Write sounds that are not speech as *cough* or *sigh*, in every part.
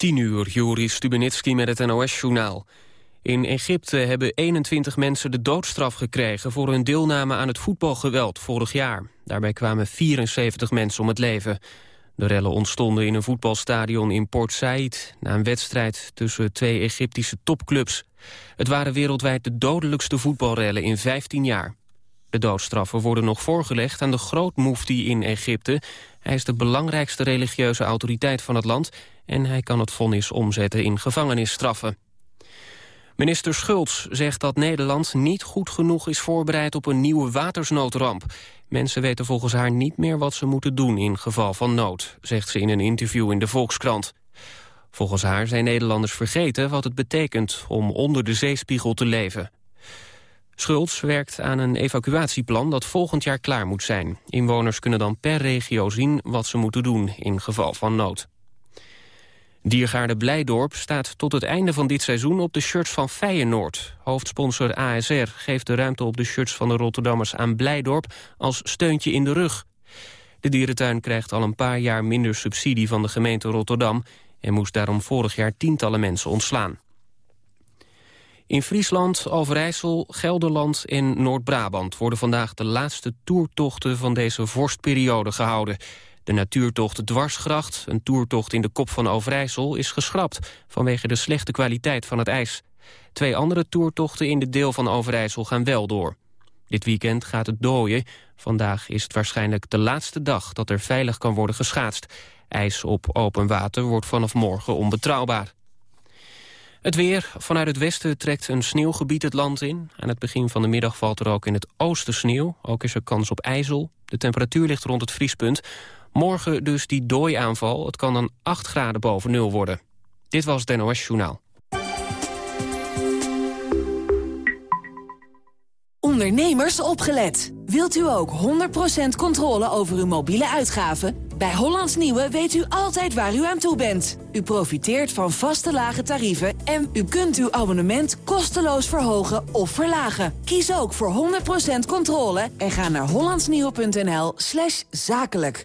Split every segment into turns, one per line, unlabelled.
10 uur, Joris Stubenitski met het NOS-journaal. In Egypte hebben 21 mensen de doodstraf gekregen... voor hun deelname aan het voetbalgeweld vorig jaar. Daarbij kwamen 74 mensen om het leven. De rellen ontstonden in een voetbalstadion in Port Said... na een wedstrijd tussen twee Egyptische topclubs. Het waren wereldwijd de dodelijkste voetbalrellen in 15 jaar. De doodstraffen worden nog voorgelegd aan de grootmoefti in Egypte. Hij is de belangrijkste religieuze autoriteit van het land... en hij kan het vonnis omzetten in gevangenisstraffen. Minister Schultz zegt dat Nederland niet goed genoeg is voorbereid op een nieuwe watersnoodramp. Mensen weten volgens haar niet meer wat ze moeten doen in geval van nood, zegt ze in een interview in de Volkskrant. Volgens haar zijn Nederlanders vergeten wat het betekent om onder de zeespiegel te leven. Schultz werkt aan een evacuatieplan dat volgend jaar klaar moet zijn. Inwoners kunnen dan per regio zien wat ze moeten doen in geval van nood. Diergaarde Blijdorp staat tot het einde van dit seizoen op de shirts van Feyenoord. Hoofdsponsor ASR geeft de ruimte op de shirts van de Rotterdammers aan Blijdorp als steuntje in de rug. De dierentuin krijgt al een paar jaar minder subsidie van de gemeente Rotterdam... en moest daarom vorig jaar tientallen mensen ontslaan. In Friesland, Overijssel, Gelderland en Noord-Brabant... worden vandaag de laatste toertochten van deze vorstperiode gehouden. De natuurtocht Dwarsgracht, een toertocht in de kop van Overijssel... is geschrapt vanwege de slechte kwaliteit van het ijs. Twee andere toertochten in de deel van Overijssel gaan wel door. Dit weekend gaat het dooien. Vandaag is het waarschijnlijk de laatste dag dat er veilig kan worden geschaatst. IJs op open water wordt vanaf morgen onbetrouwbaar. Het weer. Vanuit het westen trekt een sneeuwgebied het land in. Aan het begin van de middag valt er ook in het oosten sneeuw. Ook is er kans op ijzel. De temperatuur ligt rond het vriespunt. Morgen dus die dooiaanval. Het kan dan 8 graden boven nul worden. Dit was het NOS Journaal.
Ondernemers opgelet. Wilt u ook 100% controle over uw mobiele uitgaven? Bij Hollands Nieuwe weet u altijd waar u aan toe bent. U profiteert van vaste lage tarieven en u kunt uw abonnement kosteloos verhogen of verlagen. Kies ook voor 100% controle en ga naar hollandsnieuwe.nl slash zakelijk.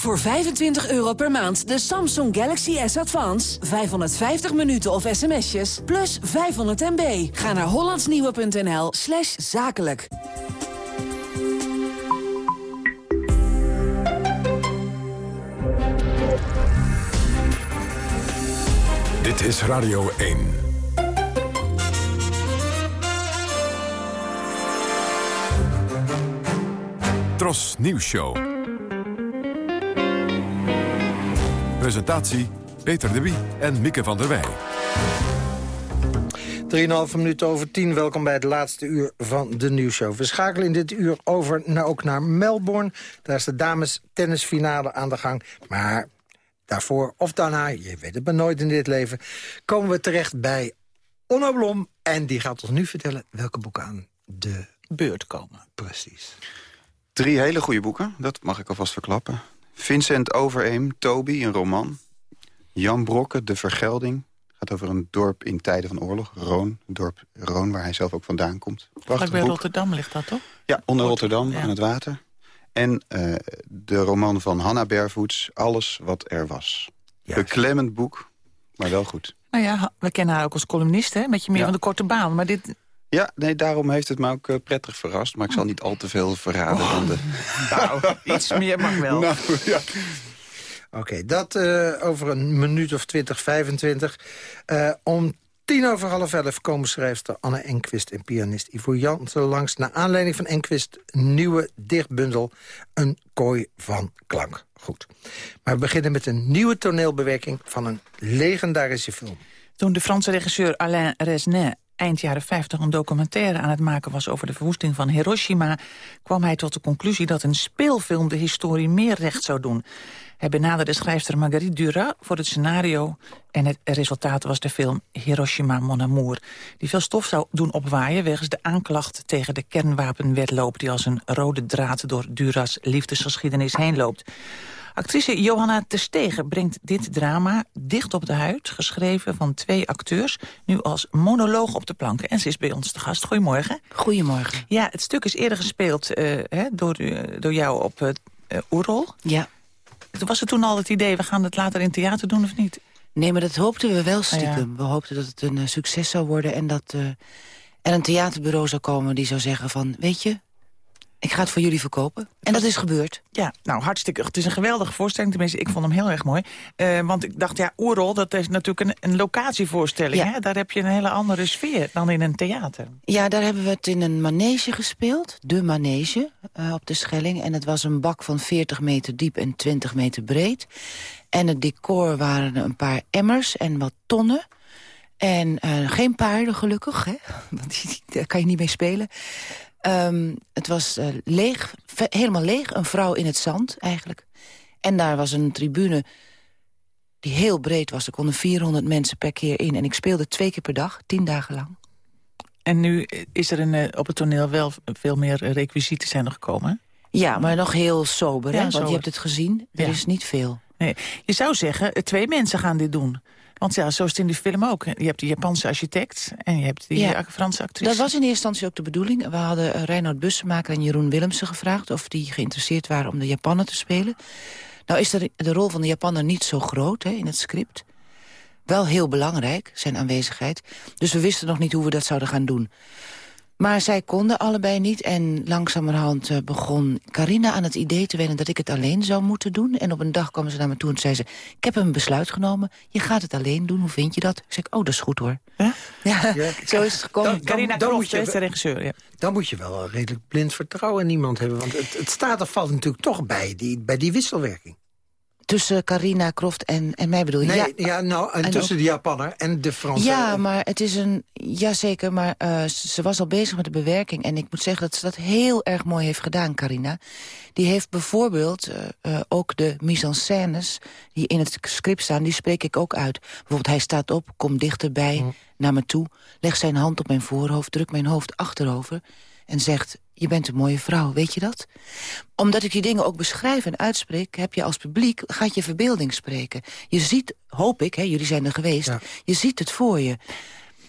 Voor 25 euro per maand de Samsung Galaxy S Advance. 550 minuten of sms'jes, plus 500 MB. Ga naar hollandsnieuwe.nl slash zakelijk.
Dit is Radio 1. Tros Nieuws Show. Presentatie Peter de Wie en Mieke van der Wij.
3,5 minuten over 10. Welkom bij het laatste uur van de nieuwsshow. We schakelen in dit uur over naar, ook naar Melbourne. Daar is de dames tennisfinale aan de gang. Maar daarvoor of daarna, je weet het maar nooit in dit leven... komen we terecht bij Onno Blom. En die gaat ons nu vertellen welke boeken aan de beurt komen. Precies.
Drie hele goede boeken, dat mag ik alvast verklappen. Vincent Overeem, Toby, een roman. Jan Brokke, De Vergelding. gaat over een dorp in tijden van oorlog. Roon, een dorp Roon, waar hij zelf ook vandaan komt.
Prachtig bij Rotterdam ligt dat, toch?
Ja, onder Rotterdam, aan het water. En uh, de roman van Hanna Bervoets, Alles wat er was. Beklemmend boek, maar wel goed.
Nou ja, we kennen haar ook als columnist, hè? Met je meer van de korte baan. Maar dit...
Ja, nee, daarom heeft het me ook uh, prettig verrast. Maar ik zal niet al te veel verraden. Oh. de...
Nou, iets meer mag wel. *laughs*
Nou, ja.
Oké, okay, dat uh, over een minuut of 20, 25. Uh, om tien over half elf komen schrijfster Anne Enquist en pianist Ivo Jansen langs... naar aanleiding van Enquist nieuwe dichtbundel Een kooi van klank. Goed. Maar we beginnen met een nieuwe toneelbewerking van een legendarische film.
Toen de Franse regisseur Alain Resnais eind jaren 50 een documentaire aan het maken was over de verwoesting van Hiroshima, kwam hij tot de conclusie dat een speelfilm de historie meer recht zou doen. Hij benaderde schrijfster Marguerite Duras voor het scenario... en het resultaat was de film Hiroshima Mon Amour... die veel stof zou doen opwaaien wegens de aanklacht tegen de kernwapenwetloop... die als een rode draad door Duras liefdesgeschiedenis heen loopt. Actrice Johanna Terstegen brengt dit drama dicht op de huid... geschreven van twee acteurs, nu als monoloog op de planken. En ze is bij ons te gast. Goedemorgen.
Goedemorgen.
Ja, het stuk is eerder gespeeld uh, hè, door, uh, door jou op uh, Oerol.
Ja.
Was het toen al het idee, we gaan het later in theater doen of niet?
Nee, maar dat hoopten we wel stiekem. We hoopten dat het een uh, succes zou worden en dat uh, er een theaterbureau zou komen... die zou zeggen van, weet je, ik ga het voor jullie verkopen. En dat is gebeurd.
Ja, nou hartstikke. Het is een geweldige voorstelling. Tenminste, ik vond hem heel erg mooi. Uh, want ik dacht, ja, Oerol, dat is natuurlijk een, een locatievoorstelling.
Ja.
Hè? Daar heb je een hele andere sfeer dan in een theater.
Ja, daar hebben we het in een manege gespeeld. De manege uh, op de Schelling. En het was een bak van 40 meter diep en 20 meter breed. En het decor waren een paar emmers en wat tonnen. En uh, geen paarden, gelukkig. Hè? *laughs* Want daar kan je niet mee spelen. Um, het was uh, leeg, helemaal leeg. Een vrouw in het zand, eigenlijk. En daar was een tribune die heel breed was. Er konden 400 mensen per keer in. En ik speelde twee keer per dag, tien dagen lang.
En nu is er een, uh, op het toneel wel veel meer requisieten zijn er gekomen?
Ja, maar nog heel sober,
Ja,
hè? want
sober.
je hebt het gezien. Er
Ja.
is niet veel.
Nee, je zou zeggen, eh, twee mensen gaan dit doen. Want ja, zo is het in die film ook. Je hebt die Japanse architect en je hebt die
Ja.
Franse actrice.
Dat was in eerste instantie ook de bedoeling. We hadden eh, Reinoud Bussemaker en Jeroen Willemsen gevraagd... of die geïnteresseerd waren om de Japaner te spelen. Nou is de, de rol van de Japaner niet zo groot hè, in het script. Wel heel belangrijk, zijn aanwezigheid. Dus we wisten nog niet hoe we dat zouden gaan doen. Maar zij konden allebei niet en langzamerhand eh, begon Carina aan het idee te wennen dat ik het alleen zou moeten doen. En op een dag kwam ze naar me toe en zei ze, ik heb een besluit genomen, je gaat het alleen doen, hoe vind je dat? Ik zei, oh dat is goed hoor.
Ja?
Ja,
Ja. *laughs*
zo is het gekomen.
Dan-
Carina
dan moet je
de regisseur. Ja.
Dan moet je wel redelijk blind vertrouwen in iemand hebben. Want het, het staat er valt natuurlijk toch bij, die, bij die wisselwerking.
Tussen Carina Croft en, en mij bedoel je?
Nee,
ja,
ja, nou, en
en
tussen de Japanner en de Franse.
Ja, maar het is een... Jazeker, maar eh, ze was al bezig met de bewerking. En ik moet zeggen dat ze dat heel erg mooi heeft gedaan, Carina. Die heeft bijvoorbeeld eh, eh, ook de mise-en-scènes... die in het script staan, die spreek ik ook uit. Bijvoorbeeld, hij staat op, komt dichterbij naar me toe... legt zijn hand op mijn voorhoofd, drukt mijn hoofd achterover... en zegt, je bent een mooie vrouw, weet je dat? Omdat ik die dingen ook beschrijf en uitspreek... heb je als publiek, gaat je verbeelding spreken. Je ziet, hoop ik, hè, jullie zijn er geweest...
Ja.
je ziet het voor je.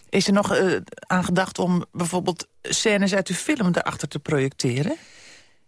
Is er nog eh, aan gedacht om bijvoorbeeld scènes uit uw film erachter te projecteren?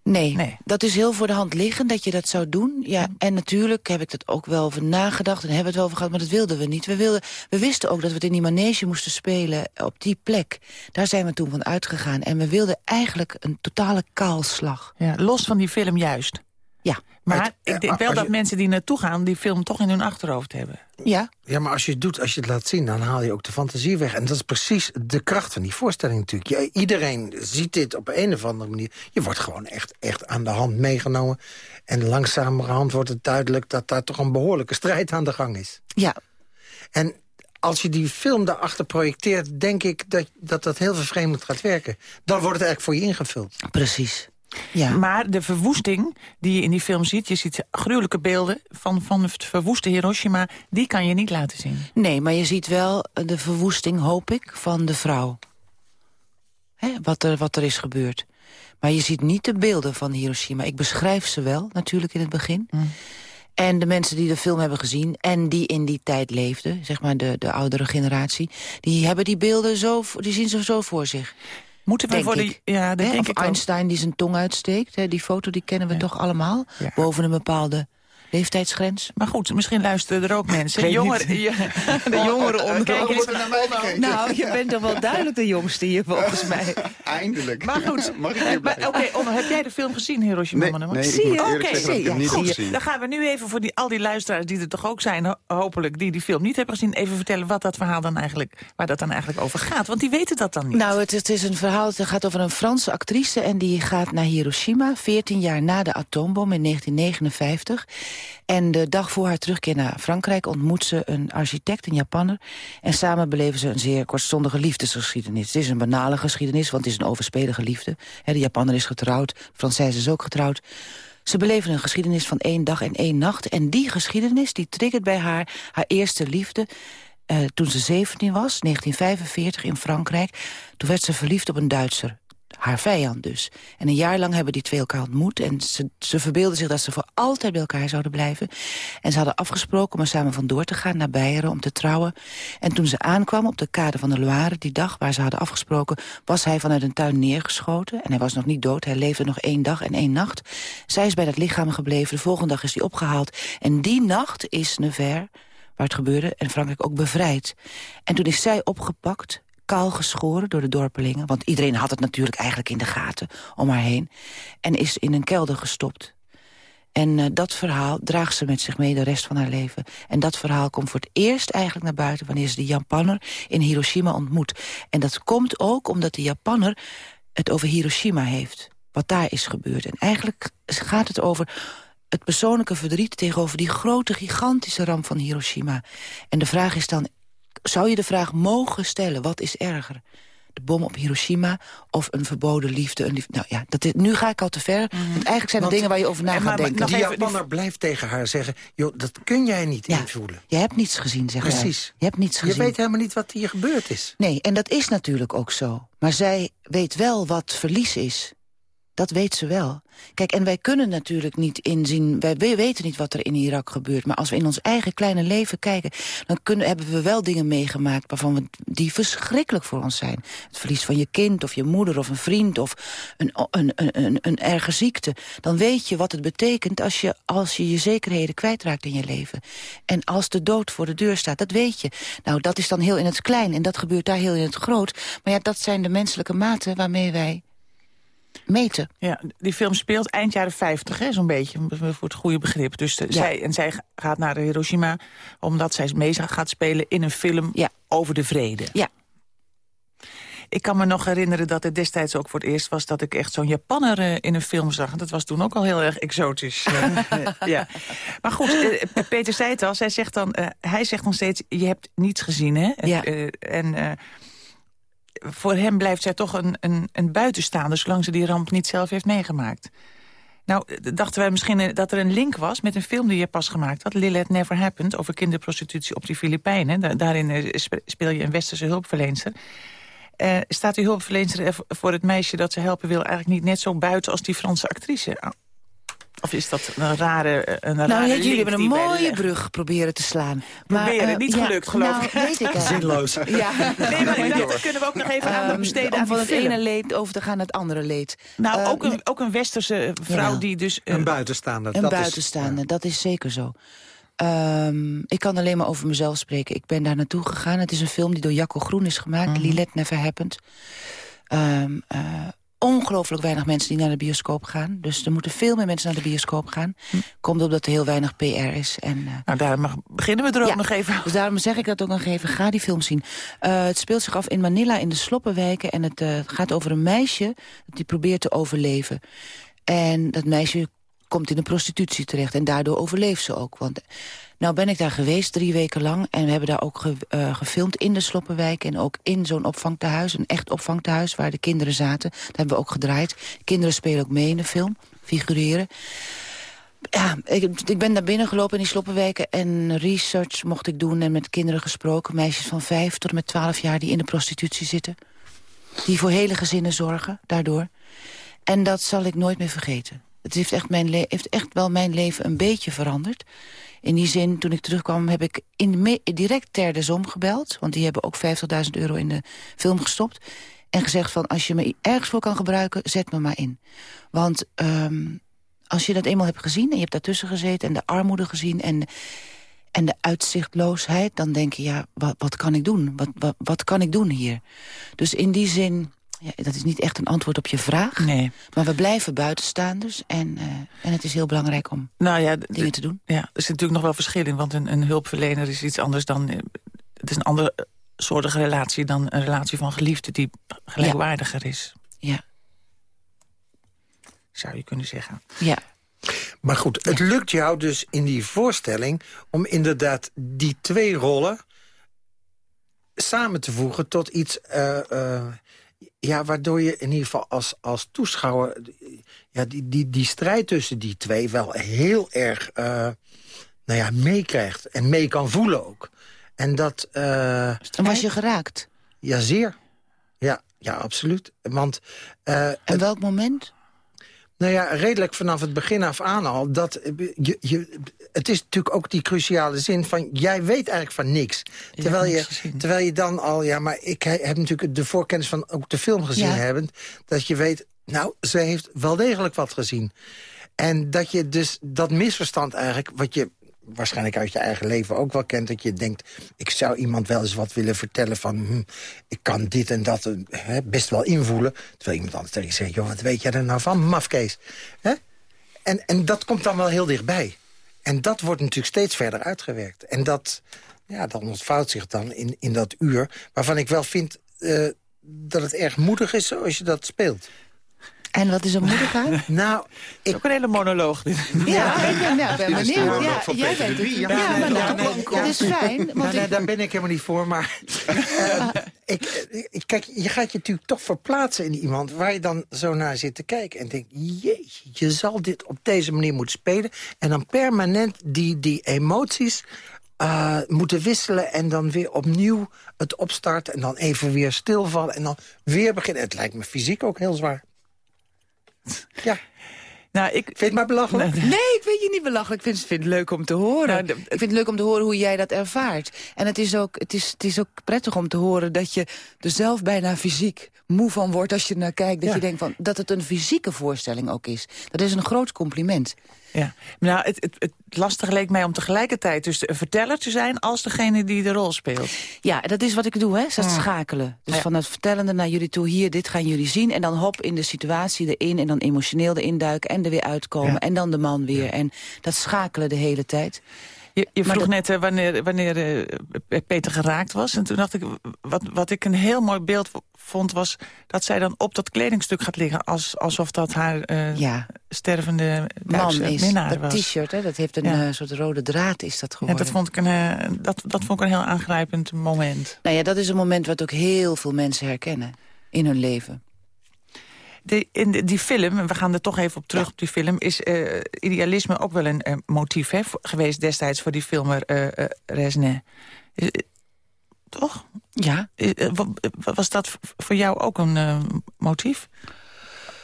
Nee,
Nee.
dat is heel voor de hand liggend dat je dat zou doen. Ja, en natuurlijk heb ik dat ook wel over nagedacht en hebben we het wel over gehad, maar dat wilden we niet. We, wilden, we wisten ook dat we het in die manege moesten spelen op die plek. Daar zijn we toen van uitgegaan. En we wilden eigenlijk een totale kaalslag.
Ja, los van die film juist.
Ja,
Maar
Het- eh,
ik denk wel
als
dat
je-
mensen die naartoe gaan... die film toch in hun achterhoofd hebben.
ja.
Ja, maar als je het doet, als je het laat zien, dan haal je ook de fantasie weg. En dat is precies de kracht van die voorstelling natuurlijk. Je, iedereen ziet dit op een of andere manier. Je wordt gewoon echt, echt aan de hand meegenomen. En langzamerhand wordt het duidelijk dat daar toch een behoorlijke strijd aan de gang is.
Ja,
En als je die film daarachter projecteert, denk ik dat dat, dat heel vervreemdend gaat werken. Dan wordt het eigenlijk voor je ingevuld.
precies. Ja.
Maar de verwoesting die je in die film ziet... je ziet gruwelijke beelden van, van het verwoeste Hiroshima... die kan je niet laten zien.
Nee, maar je ziet wel de verwoesting, hoop ik, van de vrouw. Hè, wat, er, wat er is gebeurd. Maar je ziet niet de beelden van Hiroshima. Ik beschrijf ze wel, natuurlijk in het begin. En de mensen die de film hebben gezien en die in die tijd leefden... zeg maar de, de oudere generatie... die hebben die beelden zo, die zien ze zo voor zich.
Moeten we
Denk
voor de... Ja, dat denk
of
ik ook.
Einstein die zijn tong uitsteekt. Hè, die foto die kennen we toch allemaal.
Ja.
Boven een bepaalde leeftijdsgrens.
Maar goed, misschien luisteren er ook mensen. Jongeren, ja, *laughs* de jongeren onder
Kijken
ons.
ze naar mij kijken?
Nou, je bent toch wel duidelijk de jongste hier volgens *laughs* mij.
Eindelijk.
Maar goed, *laughs*
Mag ik
eh,
hier
maar,
blijven?
oké, Onno, heb jij de film gezien, Hiroshima?
Nee,
Mon Amour?
nee, ik
Zie je?
eerlijk
Oké,
ik
zie je. Goed.
Dan gaan we nu even voor die, al die luisteraars die er toch ook zijn, ho- hopelijk, die die film niet hebben gezien, even vertellen wat dat verhaal dan eigenlijk, waar dat dan eigenlijk over gaat. Want die weten dat dan niet.
Nou, het, het is een verhaal, het gaat over een Franse actrice... en die gaat naar Hiroshima, 14 jaar na de atoombom in 1959. En de dag voor haar terugkeer naar Frankrijk ontmoet ze een architect, een Japanner. En samen beleven ze een zeer kortstondige liefdesgeschiedenis. Het is een banale geschiedenis, want het is een overspelige liefde. de Japanner is getrouwd, de Française is ook getrouwd. Ze beleven een geschiedenis van één dag en één nacht. En die geschiedenis die triggert bij haar haar eerste liefde... Uh, toen ze 17 was, 1945 in Frankrijk. Toen werd ze verliefd op een Duitser haar vijand dus. En een jaar lang hebben die twee elkaar ontmoet. En ze, ze verbeelden zich dat ze voor altijd bij elkaar zouden blijven. En ze hadden afgesproken om er samen vandoor te gaan naar Beieren om te trouwen. En toen ze aankwam op de kade van de Loire, die dag waar ze hadden afgesproken... was hij vanuit een tuin neergeschoten. En hij was nog niet dood, hij leefde nog één dag en één nacht. Zij is bij dat lichaam gebleven, de volgende dag is hij opgehaald. En die nacht is Nevers waar het gebeurde, en Frankrijk ook bevrijd. En toen is zij opgepakt kaal geschoren door de dorpelingen... want iedereen had het natuurlijk eigenlijk in de gaten om haar heen... en is in een kelder gestopt. En uh, dat verhaal draagt ze met zich mee de rest van haar leven. En dat verhaal komt voor het eerst eigenlijk naar buiten... wanneer ze de Japanner in Hiroshima ontmoet. En dat komt ook omdat de Japanner het over Hiroshima heeft. Wat daar is gebeurd. En eigenlijk gaat het over het persoonlijke verdriet... tegenover die grote, gigantische ramp van Hiroshima. En de vraag is dan, zou je de vraag mogen stellen, wat is erger? De bom op Hiroshima of een verboden liefde? Een liefde nou ja, dat is, nu ga ik al te ver. Mhm. Want eigenlijk zijn het dingen waar je over na gaat denken.
Die Japanner blijft tegen haar zeggen... joh, dat kun jij niet invoelen.
Je hebt niets gezien, zeg
Precies.
Je hebt niets gezien.
Je weet helemaal niet wat hier gebeurd is.
Nee, en dat is natuurlijk ook zo. Maar zij weet wel wat verlies is. Dat weet ze wel. Kijk, en wij kunnen natuurlijk niet inzien... Wij, weten niet wat er in Irak gebeurt. Maar als we in ons eigen kleine leven kijken... dan kunnen, hebben we wel dingen meegemaakt... waarvan we, die verschrikkelijk voor ons zijn. Het verlies van je kind of je moeder of een vriend... of een, een, een, een, een erge ziekte. Dan weet je wat het betekent als je, als je je zekerheden kwijtraakt in je leven. En als de dood voor de deur staat, dat weet je. Nou, dat is dan heel in het klein en dat gebeurt daar heel in het groot. Maar ja, dat zijn de menselijke maten waarmee wij meten.
Ja, die film speelt eind jaren 50, zo'n beetje, voor het goede begrip. Dus zij, en zij gaat naar Hiroshima omdat zij mee gaat spelen in een film ja. over de vrede.
Ja.
Ik kan me nog herinneren dat het destijds ook voor het eerst was... dat ik echt zo'n Japanner uh, in een film zag. dat was toen ook al heel erg exotisch. *laughs* ja. Maar goed, uh, Peter zei het al. Zij zegt dan, uh, hij zegt dan steeds, je hebt niets gezien. Hè?
Ja.
en voor hem blijft zij toch een, een, een buitenstaander... zolang ze die ramp niet zelf heeft meegemaakt. Nou, dachten wij misschien eh, dat er een link was met een film die je pas gemaakt had. Lilith Never Happened, over kinderprostitutie op de Filipijnen. daarin eh, speel je een westerse hulpverlener. Uh, staat die hulpverlener voor het meisje dat ze helpen wil... eigenlijk niet net zo buiten als die Franse actrice? Of is dat een rare een Nou, rare
jullie hebben een mooie brug proberen te slaan.
Maar, proberen, uh, niet gelukt, geloof
nou,
ik.
weet ik
Zinloos.
Ja.
Nee, maar dat kunnen we ook nog even aan besteden
Om
aan
van
het
ene leed over te gaan naar het andere leed.
Nou, uh, ook, een, ook een westerse vrouw
ja.
die dus...
Uh, een buitenstaander.
Een
dat is, ja.
dat is zeker zo. Um, ik kan alleen maar over mezelf spreken. Ik ben daar naartoe gegaan. Het is een film die door Jacco Groen is gemaakt. Mm -hmm. Lilith Never Happened. Um, ongelooflijk weinig mensen die naar de bioscoop gaan. Dus er moeten veel meer mensen naar de bioscoop gaan. Hm. Komt omdat er heel weinig PR is. En, uh,
nou, daarom mag, beginnen we er ook
ja,
nog even.
Dus daarom zeg ik dat ook nog even. Ga die film zien. Uh, het speelt zich af in Manila in de Sloppenwijken. En het uh, gaat over een meisje die probeert te overleven. En dat meisje komt in de prostitutie terecht. En daardoor overleeft ze ook. Want nou ben ik daar geweest drie weken lang. En we hebben daar ook ge, uh, gefilmd in de Sloppenwijk. En ook in zo'n opvangtehuis. Een echt opvangtehuis waar de kinderen zaten. Daar hebben we ook gedraaid. Kinderen spelen ook mee in de film. Figureren. Ja, ik, ik ben daar binnen gelopen in die sloppenwijken en research mocht ik doen en met kinderen gesproken. Meisjes van vijf tot en met twaalf jaar die in de prostitutie zitten. Die voor hele gezinnen zorgen, daardoor. En dat zal ik nooit meer vergeten. Het heeft echt, mijn heeft echt wel mijn leven een beetje veranderd. In die zin, toen ik terugkwam, heb ik in direct ter de gebeld. Want die hebben ook 50.000 euro in de film gestopt. En gezegd van, als je me ergens voor kan gebruiken, zet me maar in. Want um, als je dat eenmaal hebt gezien en je hebt daartussen gezeten... en de armoede gezien en, en de uitzichtloosheid... dan denk je, ja, wat, wat kan ik doen? Wat, wat, wat kan ik doen hier? Dus in die zin ja, dat is niet echt een antwoord op je vraag.
Nee.
Maar we blijven buitenstaanders. En, uh, en het is heel belangrijk om nou ja, dingen te doen.
Ja, er zit natuurlijk nog wel verschil in. Want een, een hulpverlener is iets anders dan... Het is een andere soortige relatie dan een relatie van geliefde... die gelijkwaardiger
ja.
is.
Ja.
Zou je kunnen zeggen.
Ja.
Maar goed, het lukt jou dus in die voorstelling... om inderdaad die twee rollen samen te voegen tot iets... Uh, uh, ja, waardoor je in ieder geval als, als toeschouwer... Ja, die, die, die strijd tussen die twee wel heel erg uh, nou ja, meekrijgt. En mee kan voelen ook. En dat...
en was je geraakt?
Ja, zeer. Ja, ja absoluut. Want,
en welk moment?
Nou ja, redelijk vanaf het begin af aan al. Dat je, je, het is natuurlijk ook die cruciale zin van... jij weet eigenlijk van niks. Terwijl, je, terwijl je dan al... Ja, maar ik heb natuurlijk de voorkennis van ook de film gezien ja. hebben... dat je weet, nou, ze heeft wel degelijk wat gezien. En dat je dus dat misverstand eigenlijk... wat je waarschijnlijk uit je eigen leven ook wel kent... dat je denkt, ik zou iemand wel eens wat willen vertellen van... Hm, ik kan dit en dat hè, best wel invoelen. Terwijl iemand anders tegen je zegt, joh, wat weet jij er nou van, mafkees? Hè? En, en dat komt dan wel heel dichtbij. En dat wordt natuurlijk steeds verder uitgewerkt. En dat, ja, dan ontvouwt zich dan in, in dat uur... waarvan ik wel vind uh, dat het erg moedig is zoals je dat speelt.
En wat is er moeilijk aan? *laughs*
nou,
ik... Ook een hele monoloog. Dit. *laughs*
Ja, ik ben, ja, ben benieuwd. Ja, jij weet het. Ja, ja, maar nou, dat is fijn.
Want nou, ik... Daar ben ik helemaal niet voor, maar... uh, *laughs* ik, ik, kijk, je gaat je natuurlijk toch verplaatsen in iemand... waar je dan zo naar zit te kijken en denkt... jeetje, je zal dit op deze manier moeten spelen... en dan permanent die, die emoties uh, moeten wisselen en dan weer opnieuw het opstarten... en dan even weer stilvallen en dan weer beginnen. Het lijkt me fysiek ook heel zwaar. Ja.
Nou, ik,
vind het maar belachelijk?
Nee, ik vind je niet belachelijk. Ik vind, vind het leuk om te horen. Nou, ik vind het leuk om te horen hoe jij dat ervaart. En het is, ook, het, is, het is ook prettig om te horen dat je er zelf bijna fysiek moe van wordt als je naar kijkt. Dat
ja.
je denkt van, dat het een fysieke voorstelling ook is. Dat is een groot compliment.
Ja, nou, het, het, het lastige leek mij om tegelijkertijd dus een verteller te zijn... als degene die de rol speelt.
Ja, dat is wat ik doe, hè, dat schakelen. Dus
Ja.
van het vertellende naar jullie toe, hier, dit gaan jullie zien... en dan hop in de situatie erin en dan emotioneel erin duiken... en er weer uitkomen
Ja.
en dan de man weer. En dat schakelen de hele tijd.
Je, vroeg
dat-
net wanneer, wanneer eh, Peter geraakt was. En toen dacht ik, wat, wat ik een heel mooi beeld vond... was dat zij dan op dat kledingstuk gaat liggen... Als, alsof dat haar
Ja,
stervende
man is,
minnaar
dat t-shirt, hè, dat heeft een
Ja.
eh, soort rode draad is dat
En
geworden.
dat vond, ik een, dat, dat vond ik een heel aangrijpend moment.
Nou ja, dat is een moment wat ook heel veel mensen herkennen in hun leven.
De, in de- die film, en we gaan er toch even op terug op die film... is eh, idealisme ook wel een eh, motief hè, geweest destijds voor die filmer Resnais. Eh, toch?
Ja,
wa- wa- was dat voor jou ook een motief?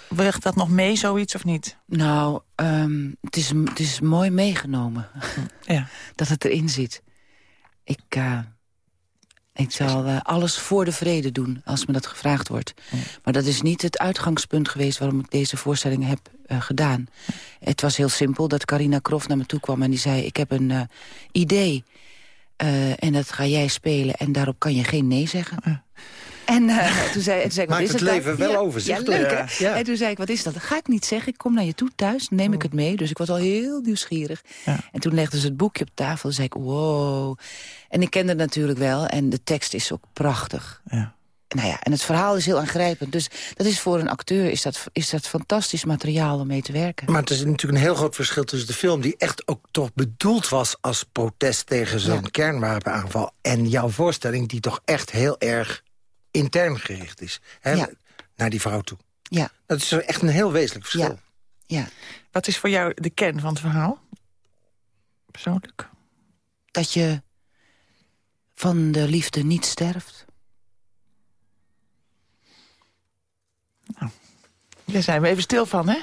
Weegt dat nog mee, zoiets, of niet?
nou, ehm, het, is, het is mooi meegenomen
Ja. *laughs*
dat het erin zit. Ik, ik zal eh, alles voor de vrede doen als me dat gevraagd wordt. Maar dat is niet het uitgangspunt geweest waarom ik deze voorstelling heb eh, gedaan. Het was heel simpel dat Carina Kroff naar me toe kwam en die zei... ik heb een eh, idee en dat ga jij spelen en daarop kan je geen nee zeggen. En eh, *laughs* toen zei, toen zei ik, wat
Maakt
is
het
dan?
leven wel
Ja,
overzichtelijk.
Ja, leuk, hè?
Ja.
En toen zei ik, wat is dat? Dat ga ik niet zeggen. Ik kom naar je toe thuis, neem ik het mee. Dus ik was al heel nieuwsgierig. En toen legden ze het boekje op tafel. en zei ik, wow. En ik kende het natuurlijk wel. En de tekst is ook prachtig.
Ja.
Nou ja, en het verhaal is heel aangrijpend. Dus dat is voor een acteur is dat, is dat fantastisch materiaal om mee te werken.
Maar het is natuurlijk een heel groot verschil tussen de film... die echt ook toch bedoeld was als protest tegen zo'n
Ja.
kernwapenaanval... en jouw voorstelling die toch echt heel erg intern gericht is. Hè?
Ja.
Naar die vrouw toe.
Ja,
Dat is echt een heel wezenlijk verschil.
ja.
Wat is voor jou de kern van het verhaal? Persoonlijk?
Dat je van de liefde niet sterft.
Daar zijn we even stil van, hè?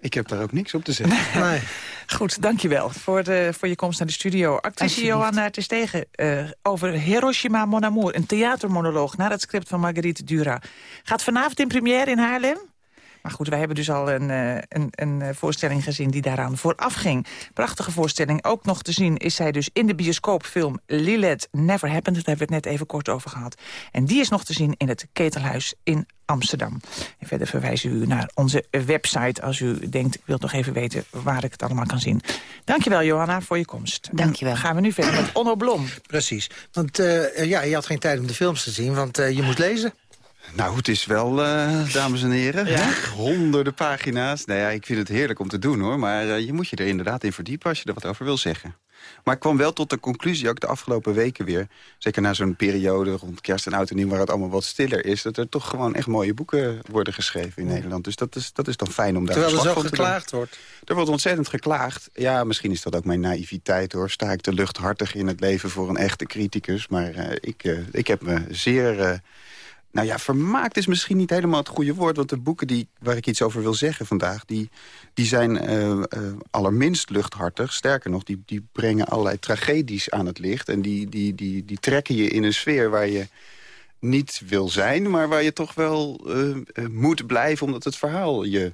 Ik heb daar ook niks op te zeggen.
Nee. *laughs*
Goed, dankjewel voor, de, voor je komst naar de studio. Actrice. Johanna Terstegen uh, over Hiroshima Mon Amour. Een theatermonoloog naar het script van Marguerite Dura. Gaat vanavond in première in Haarlem. Maar goed, wij hebben dus al een, uh, een, een voorstelling gezien die daaraan vooraf ging. Prachtige voorstelling. Ook nog te zien is zij dus in de bioscoopfilm Lilith Never Happened. Daar hebben we het net even kort over gehad. En die is nog te zien in het Ketelhuis in Amsterdam. En verder verwijzen we u naar onze website als u denkt... ik wil nog even weten waar ik het allemaal kan zien. Dankjewel, Johanna, voor je komst.
Dankjewel.
Gaan we nu verder met Onno Blom.
Precies. Want uh, ja, je had geen tijd om de films te zien, want uh, je moest lezen.
Nou, het is wel, uh, dames en heren, ja. honderden pagina's. Nou ja, ik vind het heerlijk om te doen, hoor. Maar uh, je moet je er inderdaad in verdiepen als je er wat over wil zeggen. Maar ik kwam wel tot de conclusie, ook de afgelopen weken weer... zeker na zo'n periode rond kerst en oud en nieuw... waar het allemaal wat stiller is... dat er toch gewoon echt mooie boeken worden geschreven in Nederland. Dus dat is, dat is dan fijn om daar
Terwijl er zo geklaagd wordt.
Er wordt ontzettend geklaagd. Ja, misschien is dat ook mijn naïviteit, hoor. Sta ik te luchthartig in het leven voor een echte criticus. Maar uh, ik, uh, ik heb me zeer... Uh, nou ja, vermaakt is misschien niet helemaal het goede woord... want de boeken die, waar ik iets over wil zeggen vandaag... die, die zijn uh, uh, allerminst luchthartig. Sterker nog, die, die brengen allerlei tragedies aan het licht... en die, die, die, die trekken je in een sfeer waar je niet wil zijn... maar waar je toch wel uh, moet blijven omdat het verhaal je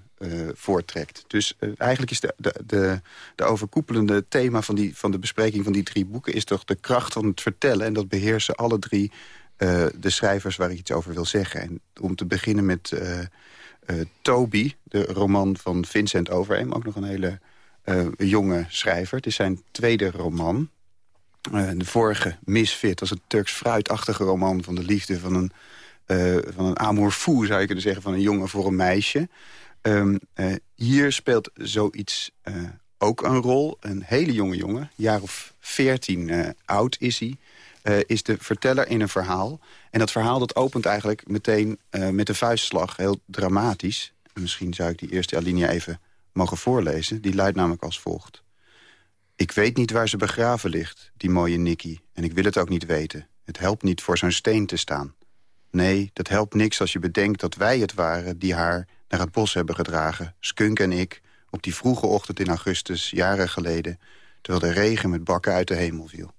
voortrekt. Dus eigenlijk is de, de, de, de overkoepelende thema van, die, van de bespreking van die drie boeken... is toch de kracht van het vertellen. En dat beheersen alle drie uh, de schrijvers waar ik iets over wil zeggen. En om te beginnen met uh, uh, Toby, de roman van Vincent Overeem. Ook nog een hele jonge schrijver. Het is zijn tweede roman. de vorige, Misfit, was een Turks fruitachtige roman... van de liefde van een, van een amour fou, zou je kunnen zeggen... van een jongen voor een meisje. Um, hier speelt zoiets ook een rol. Een hele jonge jongen, jaar of veertien oud is hij... Uh, is de verteller in een verhaal. En dat verhaal dat opent eigenlijk meteen uh, met een vuistslag. Heel dramatisch. En misschien zou ik die eerste alinea even mogen voorlezen. Die luidt namelijk als volgt. Ik weet niet waar ze begraven ligt, die mooie Nicky. En ik wil het ook niet weten. Het helpt niet voor zo'n steen te staan. Nee, dat helpt niks als je bedenkt dat wij het waren... die haar naar het bos hebben gedragen, Skunk en ik... op die vroege ochtend in augustus, jaren geleden... terwijl de regen met bakken uit de hemel viel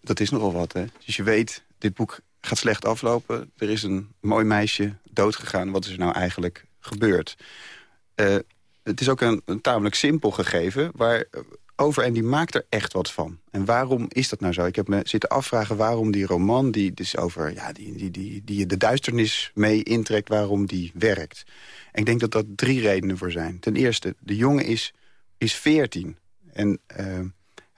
dat is nogal wat, hè? Dus je weet, dit boek gaat slecht aflopen. Er is een mooi meisje doodgegaan. Wat is er nou eigenlijk gebeurd? Uh, het is ook een, tamelijk simpel gegeven... waar over en die maakt er echt wat van. En waarom is dat nou zo? Ik heb me zitten afvragen waarom die roman... die dus over ja, die, die, die, die je de duisternis mee intrekt... waarom die werkt. En ik denk dat dat drie redenen voor zijn. Ten eerste, de jongen is, is 14. En... Uh,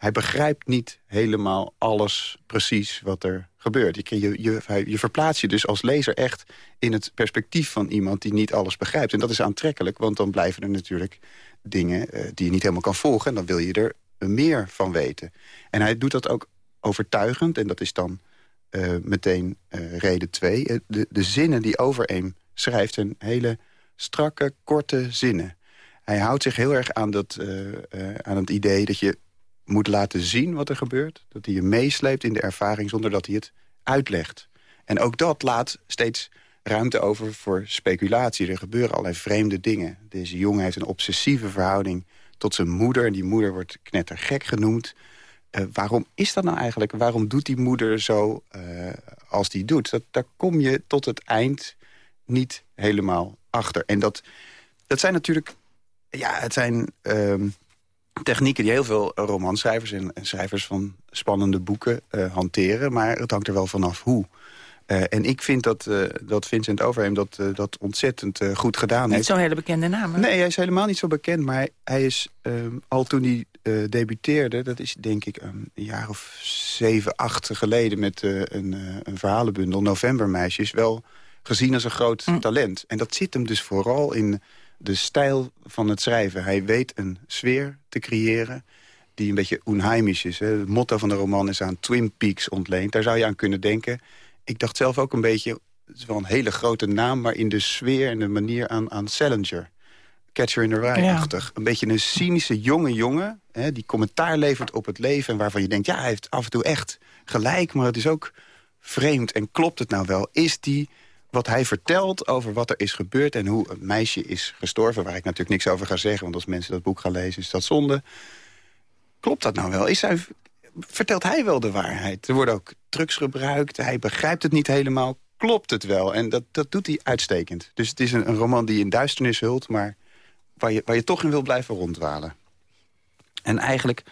hij begrijpt niet helemaal alles precies wat er gebeurt. Je, je, je, je verplaatst je dus als lezer echt in het perspectief van iemand die niet alles begrijpt. En dat is aantrekkelijk, want dan blijven er natuurlijk dingen uh, die je niet helemaal kan volgen. En dan wil je er meer van weten. En hij doet dat ook overtuigend. En dat is dan uh, meteen uh, reden twee. De, de zinnen die Overeem schrijft zijn hele strakke, korte zinnen. Hij houdt zich heel erg aan, dat, aan het idee dat je moet laten zien wat er gebeurt. Dat hij je meesleept in de ervaring zonder dat hij het uitlegt. En ook dat laat steeds ruimte over voor speculatie. Er gebeuren allerlei vreemde dingen. Deze jongen heeft een obsessieve verhouding tot zijn moeder. En die moeder wordt knettergek genoemd. Uh, waarom is dat nou eigenlijk? Waarom doet die moeder zo uh, als die doet? Dat, daar kom je tot het eind niet helemaal achter. En dat, dat zijn natuurlijk... Ja, het zijn... Uh, technieken die heel veel romanschrijvers en, schrijvers van spannende boeken uh, hanteren. Maar het hangt er wel vanaf hoe. Uh, en ik vind dat, uh, dat Vincent Overheem dat, dat ontzettend goed gedaan
niet
heeft.
Niet zo'n hele bekende naam, hè?
Nee, hij is helemaal niet zo bekend. Maar hij is ehm, al toen hij debuteerde... dat is denk ik een jaar of zeven, acht geleden... met een, een verhalenbundel, Novembermeisjes... wel gezien als een groot mm. talent. En dat zit hem dus vooral in de stijl van het schrijven. Hij weet een sfeer te creëren die een beetje onheimisch is. Hè. Het motto van de roman is aan Twin Peaks ontleend. Daar zou je aan kunnen denken. Ik dacht zelf ook een beetje, het is wel een hele grote naam... maar in de sfeer en de manier aan, aan Salinger. Catcher in the Rye-achtig. Een beetje een cynische jonge jongen... Hè, die commentaar levert op het leven... en waarvan je denkt, ja, hij heeft af en toe echt gelijk... maar het is ook vreemd en klopt het nou wel? Is die wat hij vertelt over wat er is gebeurd... en hoe een meisje is gestorven, waar ik natuurlijk niks over ga zeggen... want als mensen dat boek gaan lezen, is dat zonde. Klopt dat nou wel? Is hij, vertelt hij wel de waarheid? Er worden ook drugs gebruikt, hij begrijpt het niet helemaal. Klopt het wel? En dat, dat doet hij uitstekend. Dus het is een, roman die in duisternis hult... maar waar je, waar je toch in wil blijven ronddwalen. En eigenlijk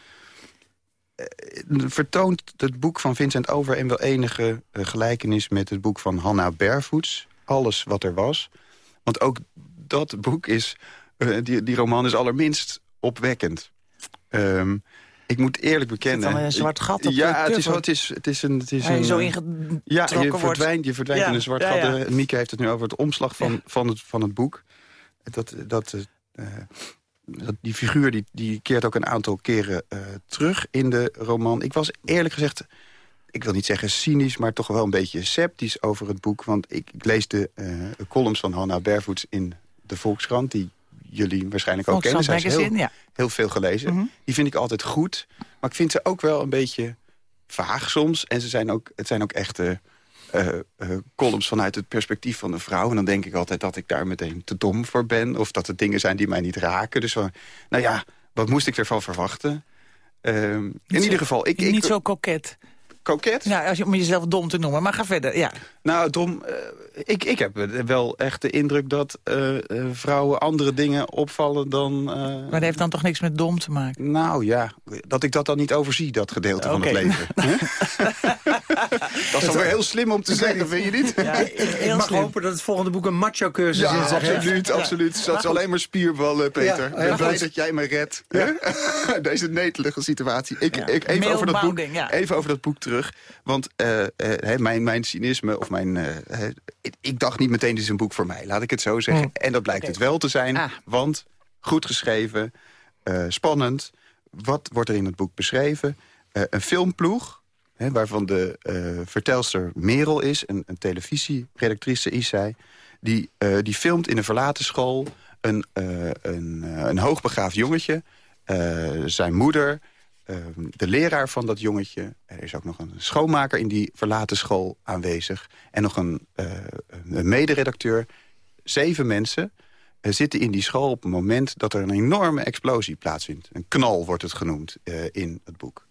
vertoont het boek van Vincent Over... en wel enige uh, gelijkenis met het boek van Hannah Barefoots. Alles wat er was. Want ook dat boek is... Uh, die, die roman is allerminst opwekkend. Um, Ik moet eerlijk bekennen...
een zwart gat op
Ja, het is, het is, het is een... Het is een
zo
eh, Ja, je verdwijnt, je verdwijnt
Ja,
in een zwart
ja,
gat.
ja.
Eh, Mieke heeft het nu over het omslag van, van, het, van het boek. Dat, dat, eh, eh, dat, die figuur die, die keert ook een aantal keren eh, terug in de roman. Ik was eerlijk gezegd, ik wil niet zeggen cynisch... maar toch wel een beetje sceptisch over het boek. Want ik, ik lees de eh, columns van Hanna Bervoets in de Volkskrant... die jullie waarschijnlijk ook kennen. Zij
Volkskrant
is heel,
ja.
heel veel gelezen.
Mhm.
Die vind ik altijd goed. Maar ik vind ze ook wel een beetje vaag soms. En ze zijn ook, het zijn ook echte eh, eh, columns vanuit het perspectief van een vrouw. En dan denk ik altijd dat ik daar meteen te dom voor ben. Of dat het dingen zijn die mij niet raken. Dus van, nou ja, wat moest ik ervan verwachten? Ehm, in
zo-
ieder geval, ik... ik
Niet zo koket.
Koket?
Ja, als je, om jezelf dom te noemen. Maar ga verder, ja.
Nou, Dom, eh, ik, ik heb wel echt de indruk dat eh, eh, vrouwen andere dingen opvallen dan... eh,
Maar dat heeft dan toch niks met dom te maken?
Nou ja, dat ik dat dan niet overzie, dat gedeelte van het leven. *laughs* *laughs* *laughs* Dat is dan weer heel slim om te zeggen, vind je niet?
Ja,
Ik
heel
mag
slim.
hopen dat het volgende boek een macho-cursus
Ja,
is. zeg, hè?
absoluut, absoluut. Dat is alleen maar spierballen, Peter.
Ja,
ik ben blij dat jij me redt. *laughs* Deze netelige situatie. Ik,
Ja.
ik, even, over dat boek,
ja.
even over dat boek terug. Want eh, eh, hè, mijn, mijn cynisme, of mijn... eh, hè, ik, dacht niet meteen, dit is een boek voor mij. Laat ik het zo zeggen. En dat blijkt het wel te zijn.
Ah.
Want goed geschreven, eh, spannend. Wat wordt er in het boek beschreven? Eh, een filmploeg, waarvan de eh, vertelster Merel is... een, een televisieredactrice is zij... Die, eh, die filmt in een verlaten school een, eh, een, een hoogbegaafd jongetje... zijn moeder, de leraar van dat jongetje... er is ook nog een schoonmaker in die verlaten school aanwezig... en nog een, een mederedacteur. Zeven mensen zitten in die school op het moment dat er een enorme explosie plaatsvindt. Een knal wordt het genoemd in het boek.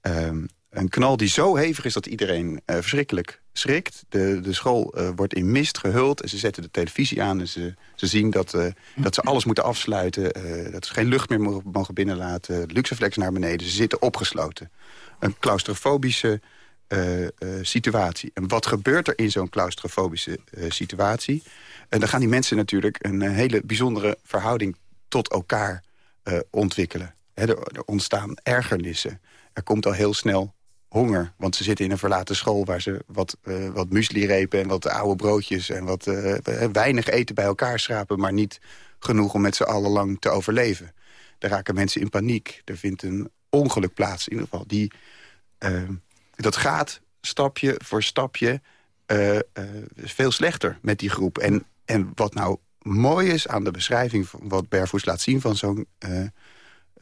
Ehm, een knal die zo hevig is dat iedereen eh, verschrikkelijk schrikt. De, de school eh, wordt in mist gehuld en ze zetten de televisie aan... en ze, ze zien dat, eh, dat ze alles moeten afsluiten... dat ze geen lucht meer mogen, binnenlaten... luxeflex naar beneden, ze zitten opgesloten. Een claustrofobische situatie. En wat gebeurt er in zo'n claustrofobische situatie? En dan gaan die mensen natuurlijk een hele bijzondere verhouding tot elkaar ontwikkelen. Er, er ontstaan ergernissen. Er komt al heel snel honger. Want ze zitten in een verlaten school waar ze wat, eh wat muesli-repen... en wat oude broodjes en wat eh, weinig eten bij elkaar schrapen... maar niet genoeg om met z'n allen lang te overleven. Daar raken mensen in paniek. Er vindt een ongeluk plaats in ieder geval. Die, eh, dat gaat stapje voor stapje eh, eh, veel slechter met die groep. En, en wat nou mooi is aan de beschrijving... van wat Bervoets laat zien van zo'n...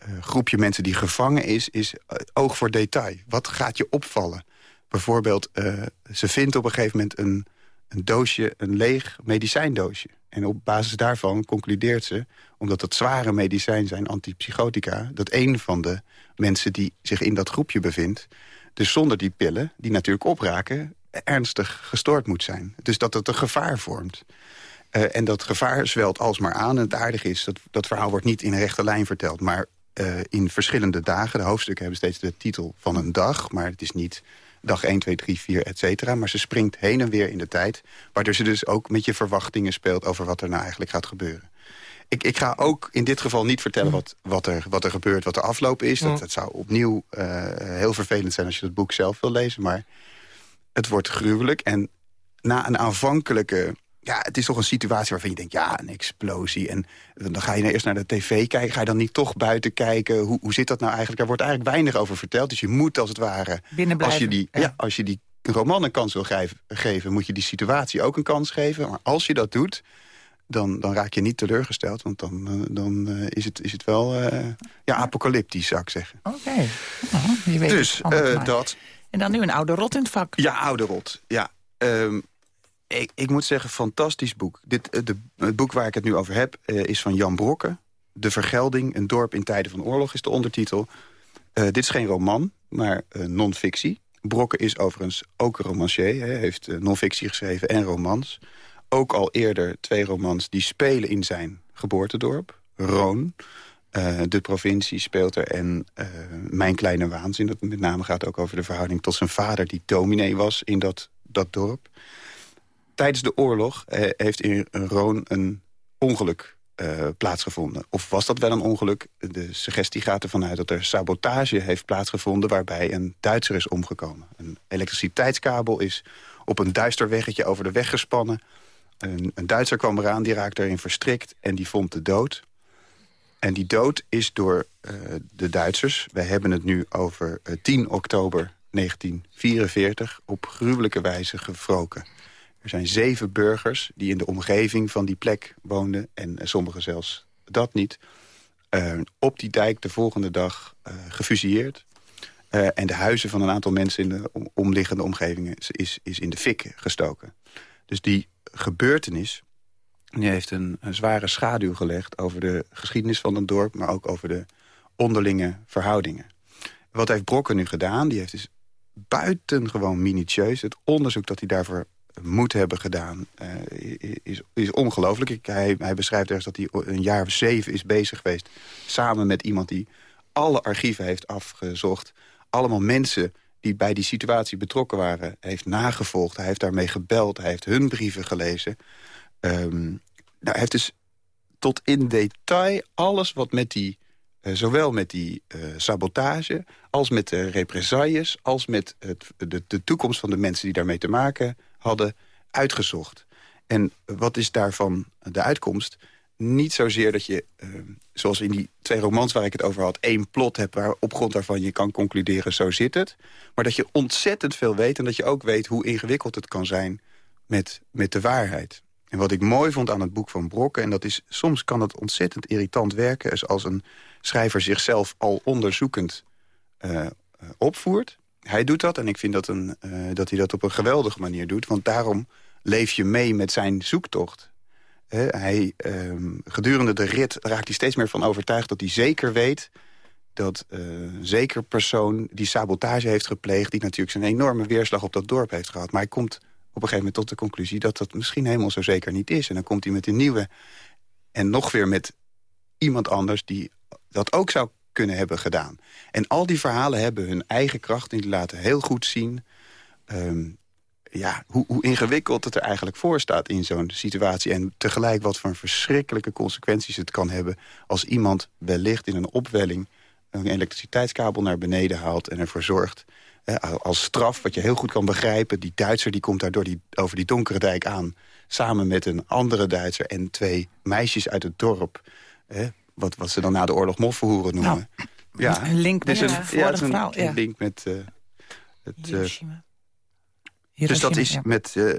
eh, groepje mensen die gevangen is, is eh, oog voor detail. Wat gaat je opvallen? Bijvoorbeeld, eh, ze vindt op een gegeven moment een, een doosje, een leeg medicijndoosje. En op basis daarvan concludeert ze, omdat het zware medicijn zijn, antipsychotica... dat een van de mensen die zich in dat groepje bevindt... dus zonder die pillen, die natuurlijk opraken, ernstig gestoord moet zijn. Dus dat het een gevaar vormt. En dat gevaar zwelt alsmaar aan. En het aardige is, dat, dat verhaal wordt niet in een rechte lijn verteld... maar eh, in verschillende dagen. De hoofdstukken hebben steeds de titel van een dag... maar het is niet dag 1, 2, 3, 4, et cetera. Maar ze springt heen en weer in de tijd... waardoor ze dus ook met je verwachtingen speelt... over wat er nou eigenlijk gaat gebeuren. Ik, ik ga ook in dit geval niet vertellen wat, wat, er, wat er gebeurt, wat de afloop is. Dat, dat zou opnieuw eh, heel vervelend zijn als je het boek zelf wil lezen. Maar het wordt gruwelijk. En na een aanvankelijke... Ja, het is toch een situatie waarvan je denkt... ja, een explosie. En dan ga je nou eerst naar de tv kijken. Ga je dan niet toch buiten kijken? Hoe, hoe zit dat nou eigenlijk? Er wordt eigenlijk weinig over verteld. Dus je moet als het ware...
Binnen
Als je die,
ja.
ja. als je die roman een kans wil geven, moet je die situatie ook een kans geven. Maar als je dat doet... Dan, dan raak je niet teleurgesteld. Want dan, eh, dan eh, is, het, is het wel eh, ja, apocalyptisch, zou ik zeggen.
Oké. Nou,
Dus dat.
En dan nu een oude rot in het vak.
Ja, oude rot. Ja. Ehm, ik, ik moet zeggen, fantastisch boek. Dit, eh, de, het boek waar ik het nu over heb eh, is van Jan Brokke. De Vergelding, een dorp in tijden van oorlog is de ondertitel. Eh, dit is geen roman, maar eh, non-fictie. Brokke is overigens ook een romancier. Hij heeft non-fictie geschreven en romans. Ook al eerder twee romans die spelen in zijn geboortedorp. Roon. De provincie speelt er en Mijn Kleine Waanzin. Dat met name gaat ook over de verhouding tot zijn vader... die dominee was in dat, dat dorp. Tijdens de oorlog eh, heeft in Roon een ongeluk uh, plaatsgevonden. Of was dat wel een ongeluk? De suggestie gaat ervan uit dat er sabotage heeft plaatsgevonden... waarbij een Duitser is omgekomen. Een elektriciteitskabel is op een duister weggetje over de weg gespannen. Een, een Duitser kwam eraan, die raakte erin verstrikt en die vond de dood. En die dood is door uh, de Duitsers... wij hebben het nu over uh, 10 oktober 1944... op gruwelijke wijze gewroken. Er zijn zeven burgers die in de omgeving van die plek woonden... en sommigen zelfs dat niet. Uh, op die dijk de volgende dag uh, gefusilleerd. En de huizen van een aantal mensen in de om, omliggende omgevingen... Is, is in de fik gestoken. Dus die gebeurtenis die heeft een, een zware schaduw gelegd... over de geschiedenis van het dorp... maar ook over de onderlinge verhoudingen. Wat heeft Brokken nu gedaan? Die heeft dus buitengewoon minutieus... het onderzoek dat hij daarvoor moet hebben gedaan, uh, is, is ongelooflijk. Hij, hij beschrijft ergens dat hij een jaar of zeven is bezig geweest... samen met iemand die alle archieven heeft afgezocht. Allemaal mensen die bij die situatie betrokken waren, heeft nagevolgd. Hij heeft daarmee gebeld, hij heeft hun brieven gelezen. Um, hij heeft dus tot in detail alles wat met die... Uh, zowel met die uh, sabotage, als met de represailles... als met het, de, de toekomst van de mensen die daarmee te maken hadden uitgezocht. En wat is daarvan de uitkomst? Niet zozeer dat je, uh, zoals in die twee romans waar ik het over had... één plot hebt waar op grond daarvan je kan concluderen, zo zit het. Maar dat je ontzettend veel weet en dat je ook weet hoe ingewikkeld het kan zijn met, met de waarheid. En wat ik mooi vond aan het boek van Brokken... en dat is, soms kan het ontzettend irritant werken... als een schrijver zichzelf al onderzoekend uh, opvoert hij doet dat en ik vind dat, een, uh, dat hij dat op een geweldige manier doet. Want daarom leef je mee met zijn zoektocht. Hij, um, gedurende de rit raakt hij steeds meer van overtuigd dat hij zeker weet... dat uh, zeker persoon die sabotage heeft gepleegd... die natuurlijk zijn enorme weerslag op dat dorp heeft gehad. Maar hij komt op een gegeven moment tot de conclusie... dat dat misschien helemaal zo zeker niet is. En dan komt hij met een nieuwe... en nog weer met iemand anders die dat ook zou kunnen hebben gedaan. En al die verhalen hebben hun eigen kracht... en die laten heel goed zien um, ja, hoe, hoe, ingewikkeld het er eigenlijk voor staat in zo'n situatie. En tegelijk wat voor verschrikkelijke consequenties het kan hebben... als iemand wellicht in een opwelling een elektriciteitskabel naar beneden haalt... en ervoor zorgt, als straf, wat je heel goed kan begrijpen... die Duitser die komt daardoor die, over die donkere dijk aan... samen met een andere Duitser en twee meisjes uit het dorp wat, wat ze dan na de oorlog moffenhoeren noemen.
Nou, ja, een link met dus een, ja, een, verhaal,
ja. een link met uh, het... Uh, Hiroshima. Dus dat is met... Uh,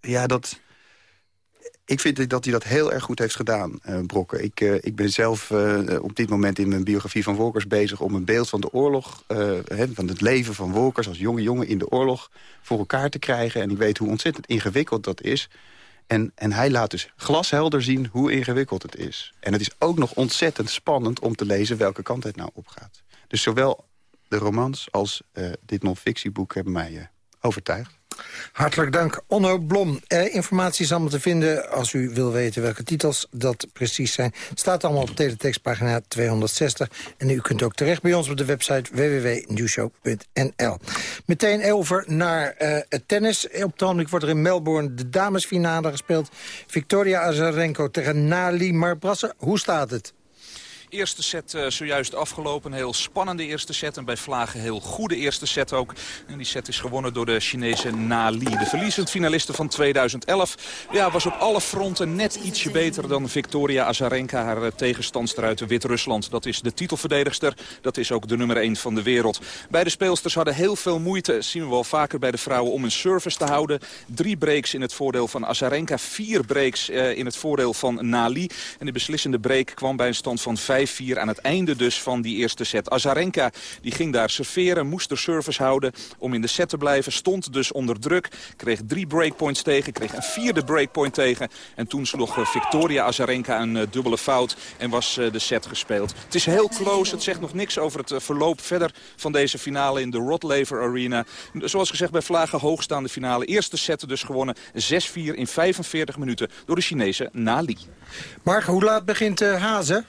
ja, dat... Ik vind dat hij dat heel erg goed heeft gedaan, uh, Brokken. Ik, ik ben zelf op dit moment in mijn biografie van Wolkers bezig... om een beeld van de oorlog, van het leven van Wolkers als jonge jongen in de oorlog... voor elkaar te krijgen. En ik weet hoe ontzettend ingewikkeld dat is. En, en hij laat dus glashelder zien hoe ingewikkeld het is. En het is ook nog ontzettend spannend om te lezen welke kant het nou opgaat. Dus zowel de romans als uh, dit non-fictieboek hebben mij uh, overtuigd.
Hartelijk dank. Onno Blom, eh, informatie is allemaal te vinden... als u wil weten welke titels dat precies zijn. Het staat allemaal op teletextpagina 260. En u kunt ook terecht bij ons op de website www.newshow.nl. Meteen over naar uh, het tennis. Op het ogenblik wordt er in Melbourne de damesfinale gespeeld. Victoria Azarenko tegen Nali Marbrasse. Hoe staat het?
Eerste set uh, zojuist afgelopen. Een heel spannende eerste set. En bij Vlagen heel goede eerste set ook. En die set is gewonnen door de Chinese Nali. De verliezend finaliste van 2011. Ja, was op alle fronten net ietsje beter dan Victoria Azarenka. Haar uh, tegenstandster uit Wit-Rusland. Dat is de titelverdedigster. Dat is ook de nummer 1 van de wereld. Beide speelsters hadden heel veel moeite. Zien we wel vaker bij de vrouwen om een service te houden. Drie breaks in het voordeel van Azarenka. Vier breaks uh, in het voordeel van Nali. En de beslissende break kwam bij een stand van 5 5-4 aan het einde dus van die eerste set. Azarenka die ging daar serveren, moest er service houden om in de set te blijven. Stond dus onder druk, kreeg drie breakpoints tegen, kreeg een vierde breakpoint tegen. En toen sloeg eh, Victoria Azarenka een uh, dubbele fout en was uh, de set gespeeld. Het is heel close, het zegt nog niks over het verloop verder van deze finale in de Rod Laver Arena. Zoals gezegd bij Vlagen hoogstaande finale. Eerste set dus gewonnen 6-4 in 45 minuten door de Chinese Nali.
Mark, hoe laat begint Hazen?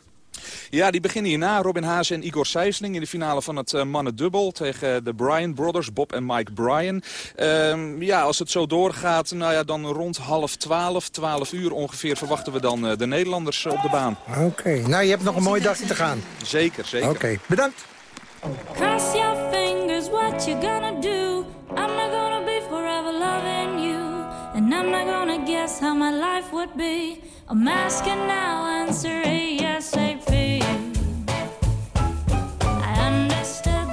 Ja, die beginnen hierna. Robin Haase en Igor Sijsling in de finale van het uh, mannendubbel... tegen de Bryan Brothers, Bob en Mike Bryan. Uh, ja, als het zo doorgaat, nou ja, dan rond half twaalf, twaalf uur ongeveer... verwachten we dan uh, de Nederlanders op de baan.
Oké, nou je hebt nog een mooi dagje te gaan.
Zeker, zeker.
Oké, bedankt.
Cross your fingers, what you gonna do? I'm gonna And I'm not gonna guess how my life would be. I'm asking now, answer ASAP. I understood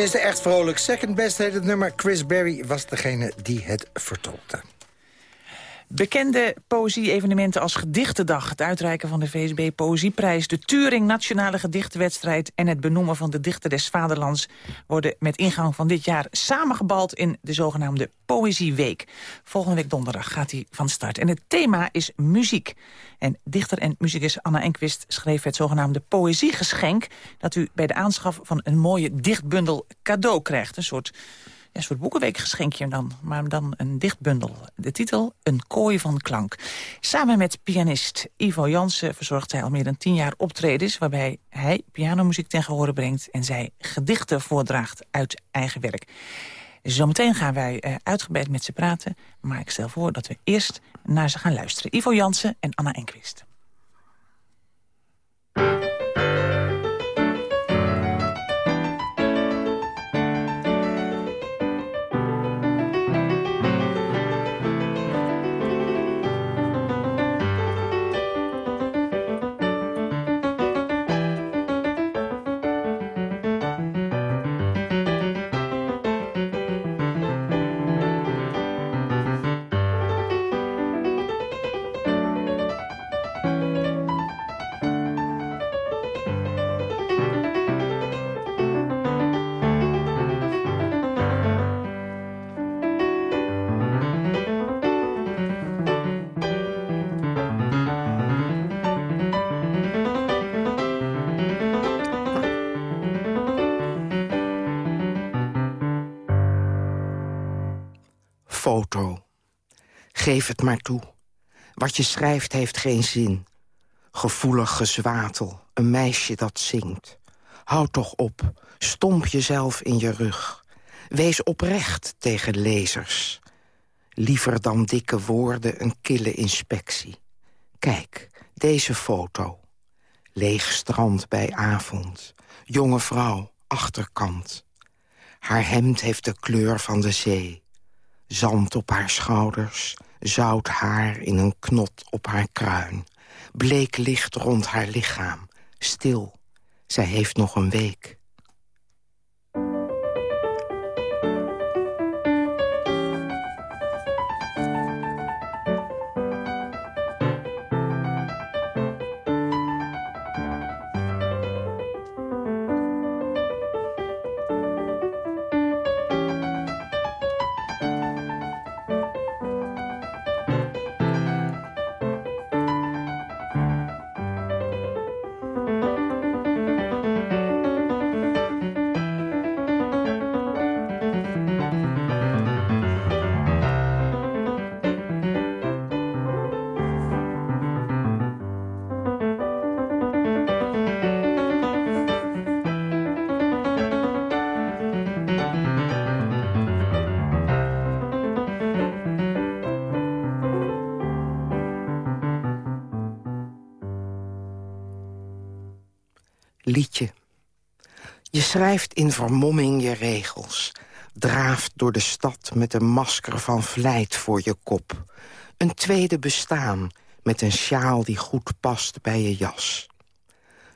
tenminste echt vrolijk. Second best heet het nummer. Chris Berry was degene die het vertolkte.
Bekende poëzie-evenementen als Gedichtendag... het uitreiken van de VSB Poëzieprijs... de Turing Nationale Gedichtenwedstrijd... en het benoemen van de Dichter des Vaderlands... worden met ingang van dit jaar samengebald in de zogenaamde Poëzieweek. Volgende week donderdag gaat hij van start. En het thema is muziek. En dichter en muzikus Anna Enquist schreef het zogenaamde Poëziegeschenk... dat u bij de aanschaf van een mooie dichtbundel cadeau krijgt. Een soort een soort boekenweekgeschenkje dan, maar dan een dichtbundel. De titel Een kooi van klank. Samen met pianist Ivo Jansen verzorgt hij al meer dan tien jaar optredens... waarbij hij pianomuziek ten gehore brengt... en zij gedichten voordraagt uit eigen werk. Zometeen gaan wij uh, uitgebreid met ze praten... maar ik stel voor dat we eerst naar ze gaan luisteren. Ivo Jansen en Anna Enquist.
Geef het maar toe. Wat je schrijft heeft geen zin. Gevoelig gezwatel, een meisje dat zingt. Houd toch op, stomp jezelf in je rug. Wees oprecht tegen lezers. Liever dan dikke woorden een kille inspectie. Kijk, deze foto. Leeg strand bij avond. Jonge vrouw, achterkant. Haar hemd heeft de kleur van de zee. Zand op haar schouders, zout haar in een knot op haar kruin. Bleek licht rond haar lichaam, stil. Zij heeft nog een week. Schrijft in vermomming je regels. Draaft door de stad met een masker van vlijt voor je kop. Een tweede bestaan met een sjaal die goed past bij je jas.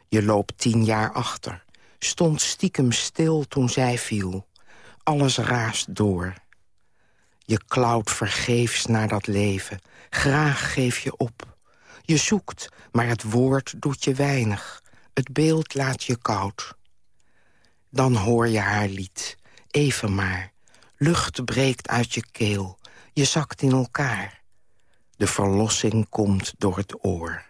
Je loopt tien jaar achter. Stond stiekem stil toen zij viel. Alles raast door. Je klauwt vergeefs naar dat leven. Graag geef je op. Je zoekt, maar het woord doet je weinig. Het beeld laat je koud. Dan hoor je haar lied, even maar. Lucht breekt uit je keel, je zakt in elkaar. De verlossing komt door het oor.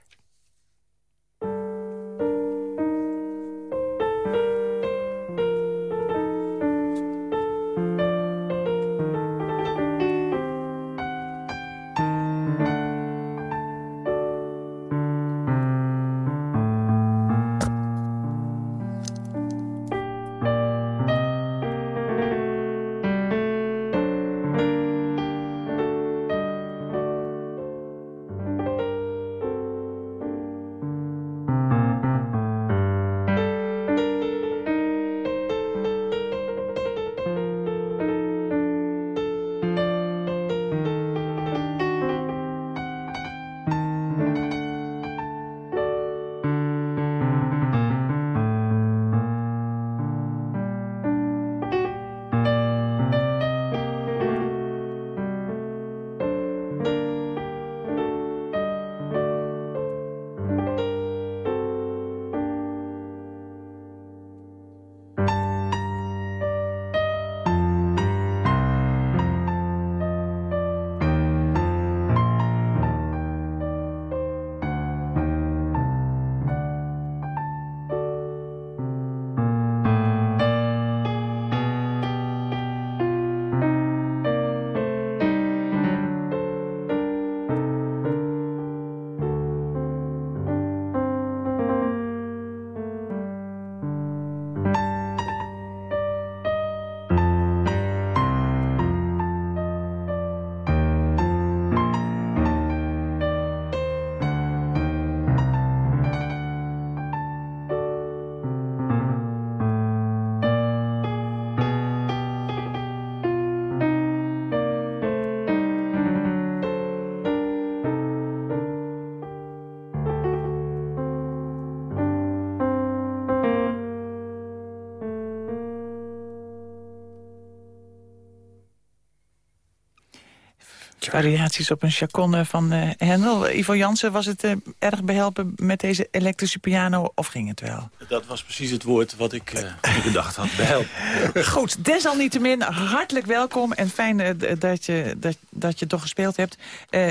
Variaties op een chaconne van uh, Hendel. Ivo Jansen, was het uh, erg behelpen met deze elektrische piano of ging het wel?
Dat was precies het woord wat ik *laughs* uh, bedacht had, behelpen.
Goed, desalniettemin hartelijk welkom en fijn dat, je, dat, dat je toch gespeeld hebt.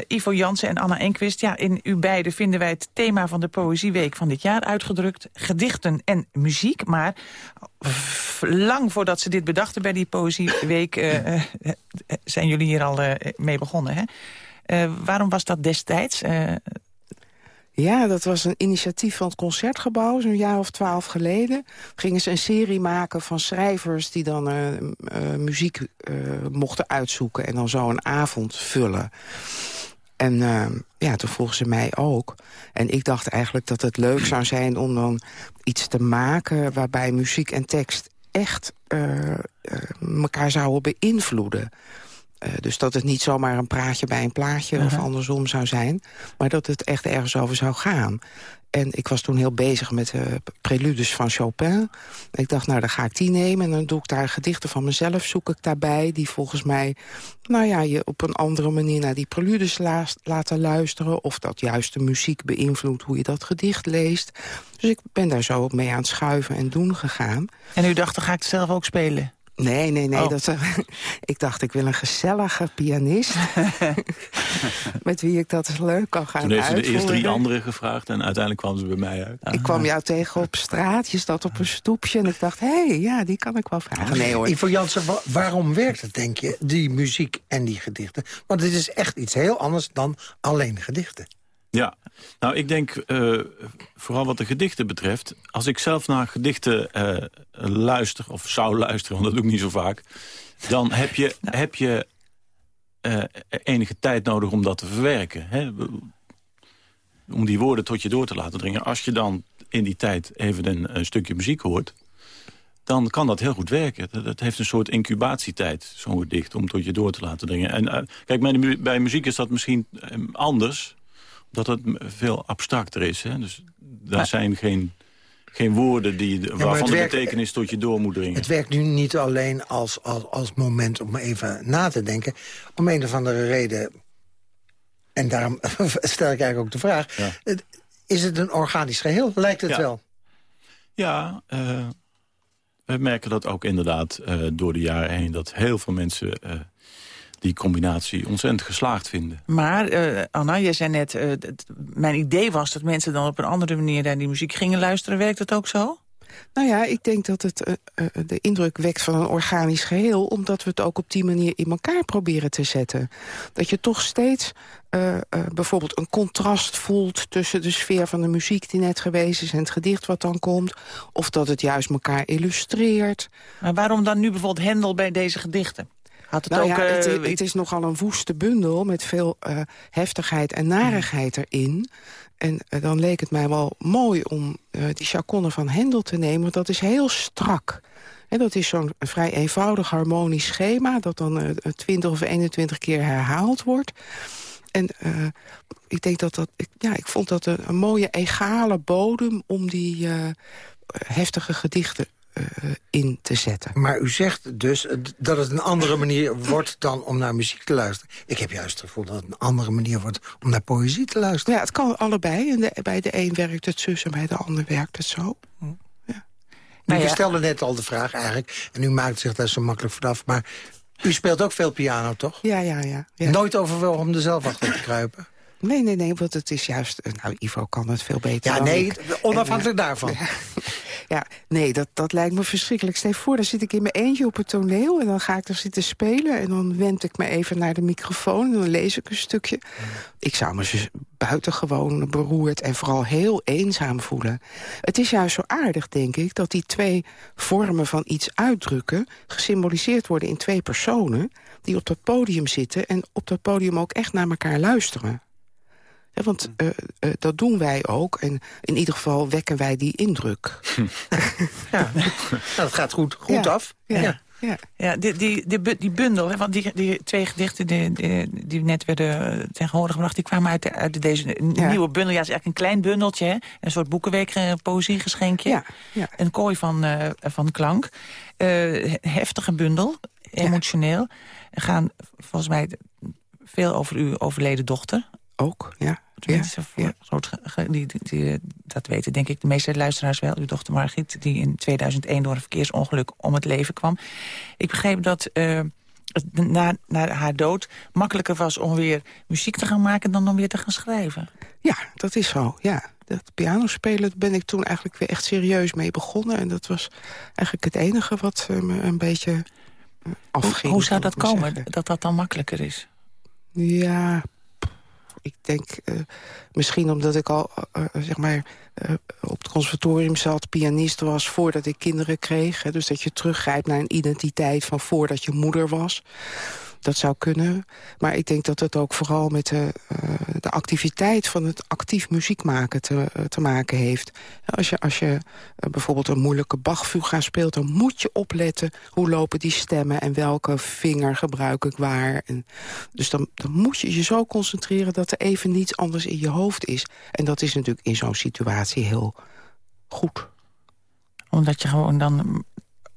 Ivo Jansen en Anna Enquist, ja, in u beiden vinden wij het thema van de Poëzieweek van dit jaar uitgedrukt. Gedichten en muziek, maar lang voordat ze dit bedachten bij die Poëzieweek... zijn jullie hier al mee begonnen, hè? Eh, waarom was dat destijds?
Ja, dat was een initiatief van het Concertgebouw, zo'n jaar of twaalf geleden. Gingen ze een serie maken van schrijvers die dan eh, eh, muziek eh, mochten uitzoeken... en dan zo een avond vullen. En ja, toen vroegen ze mij ook. En ik dacht eigenlijk dat het leuk zou zijn om dan iets te maken... waarbij muziek en tekst echt elkaar zouden beïnvloeden. Eh, dus dat het niet zomaar een praatje bij een plaatje of
Aha.
andersom zou zijn. Maar dat het echt ergens over zou gaan. En ik was toen heel bezig met eh, preludes van Chopin. Ik dacht, nou, dan ga ik die nemen. En dan doe ik daar gedichten van mezelf, zoek ik daarbij... die volgens mij, nou ja, je op een andere manier naar die preludes laast- laten luisteren... of dat juist de muziek beïnvloedt hoe je dat gedicht leest. Dus ik ben daar zo mee aan het schuiven en doen gegaan.
en u dacht, dan ga ik het zelf ook spelen?
Nee, nee, nee.
Oh.
Dat, *laughs* ik dacht, ik wil een gezellige pianist... *laughs* met wie ik dat leuk kan gaan
Toen heeft ze de
uitvoeren.
eerst drie anderen gevraagd en uiteindelijk kwam ze bij mij uit.
Ik kwam jou tegen op straat, je zat op een stoepje... en ik dacht, hé, hey, ja, die kan ik wel vragen. Nee hoor,
Ivo Jansen, wa- waarom werkt het, denk je, die muziek en die gedichten? Want het is echt iets heel anders dan alleen gedichten.
Ja, nou ik denk, eh, vooral wat de gedichten betreft... als ik zelf naar gedichten eh, luister, of zou luisteren... want dat doe ik niet zo vaak... dan heb je, heb je eh, enige tijd nodig om dat te verwerken. Hè? Om die woorden tot je door te laten dringen. Als je dan in die tijd even een, een stukje muziek hoort... dan kan dat heel goed werken. Dat, dat heeft een soort incubatietijd, zo'n gedicht... om tot je door te laten dringen. En kijk, bij, muziek is dat misschien anders dat het veel abstracter is. Hè? Dus daar
Maar-
zijn geen, geen woorden die, waarvan de
werkt-
betekenis tot je door moet dringen.
Het werkt nu niet alleen als, als, als moment om even na te denken. Om een of andere reden, en daarom *laughs* stel ik eigenlijk ook de vraag...
Ja.
is het een organisch geheel? Lijkt het
Ja.
wel?
Ja, eh, we merken dat ook inderdaad eh, door de jaren heen... dat heel veel mensen eh, die combinatie ontzettend geslaagd vinden.
Maar, eh, Anna, je zei net, eh, dat- mijn idee was dat mensen dan op een andere manier naar die muziek gingen luisteren. Werkt dat ook zo?
Nou ja, ik denk dat het eh, de indruk wekt van een organisch geheel... omdat we het ook op die manier in elkaar proberen te zetten. Dat je toch steeds eh, eh, bijvoorbeeld een contrast voelt... tussen de sfeer van de muziek die net geweest is... en het gedicht wat dan komt. Of dat het juist elkaar illustreert.
Maar waarom dan nu bijvoorbeeld Hendel bij deze gedichten? Had het
Nou
ook...
ja, het,
eh,
i- het is nogal een woeste bundel met veel eh, heftigheid en narigheid erin. En eh, dan leek het mij wel mooi om die chaconne van Hendel te nemen... want dat is heel strak. En dat is zo'n vrij eenvoudig harmonisch schema... dat dan eh, 20 of 21 keer herhaald wordt. En ik denk dat dat... Ik, ja, ik vond dat een, een mooie egale bodem om die heftige gedichten eh, in te zetten.
Maar u zegt dus dat het een andere manier wordt dan om naar muziek te luisteren. Ik heb juist het gevoel dat het een andere manier wordt om naar poëzie te luisteren.
Ja, het kan allebei. En de, bij de een werkt het zus en bij de ander werkt het zo.
U
Nou ja.
stelde net al de vraag eigenlijk, en u maakt zich daar zo makkelijk vanaf... maar u speelt ook veel piano, toch?
Ja, ja, ja. ja.
Nooit overwogen om er zelf achter te kruipen?
Nee, nee, nee, want het is juist... eh, Nou, Ivo kan het veel beter
Ja, nee,
ik.
onafhankelijk
En,
daarvan.
Ja, nee, dat, dat lijkt me verschrikkelijk. Stel voor, dan zit ik in mijn eentje op het toneel... en dan ga ik er zitten spelen en dan wend ik me even naar de microfoon... en dan lees ik een stukje. Ik zou me dus buitengewoon beroerd en vooral heel eenzaam voelen. Het is juist zo aardig, denk ik, dat die twee vormen van iets uitdrukken... gesymboliseerd worden in twee personen die op dat podium zitten... en op dat podium ook echt naar elkaar luisteren. Ja, want eh, eh, dat doen wij ook. En in ieder geval wekken wij die indruk. *laughs*
Ja, nou, dat gaat goed, goed
Ja,
af.
ja.
Ja.
Ja.
Ja, die, die, die, bu- die bundel, hè, want die, die twee gedichten die, die, die net werden tegenwoordig gebracht... die kwamen uit, de, uit deze
Ja.
nieuwe bundel. Ja, het is eigenlijk een klein bundeltje, hè? een soort boekenweek poëziegeschenkje.
Ja, ja.
Een kooi van, eh, van klank. Eh, heftige bundel, emotioneel. Er gaan volgens mij veel over uw overleden dochter.
Ook, ja. Ja, ja.
groot die, die, die, dat weten denk ik de meeste luisteraars wel. Uw dochter Margriet, die in 2001 door een verkeersongeluk om het leven kwam. Ik begreep dat eh, het na, na haar dood makkelijker was om weer muziek te gaan maken... dan om weer te gaan schrijven.
Ja, dat is zo, ja. Dat pianospelen ben ik toen eigenlijk weer echt serieus mee begonnen. En dat was eigenlijk het enige wat eh, me een beetje eh,
Hoe,
afging.
hoe zou dat komen,
zeggen.
dat dat dan makkelijker is?
Ja, Ik denk eh, misschien omdat ik al eh, eh, zeg maar, op het conservatorium zat... pianist was voordat ik kinderen kreeg. Hè, dus dat je teruggrijpt naar een identiteit van voordat je moeder was. Dat zou kunnen. Maar ik denk dat het ook vooral met de, eh, de activiteit van het actief muziek maken te, eh, te maken heeft. Als je, als je eh, bijvoorbeeld een moeilijke Bachfuga speelt... dan moet je opletten hoe lopen die stemmen en welke vinger gebruik ik waar. En, dus dan, dan moet je je zo concentreren dat er even niets anders in je hoofd is. En dat is natuurlijk in zo'n situatie heel goed.
Omdat je gewoon dan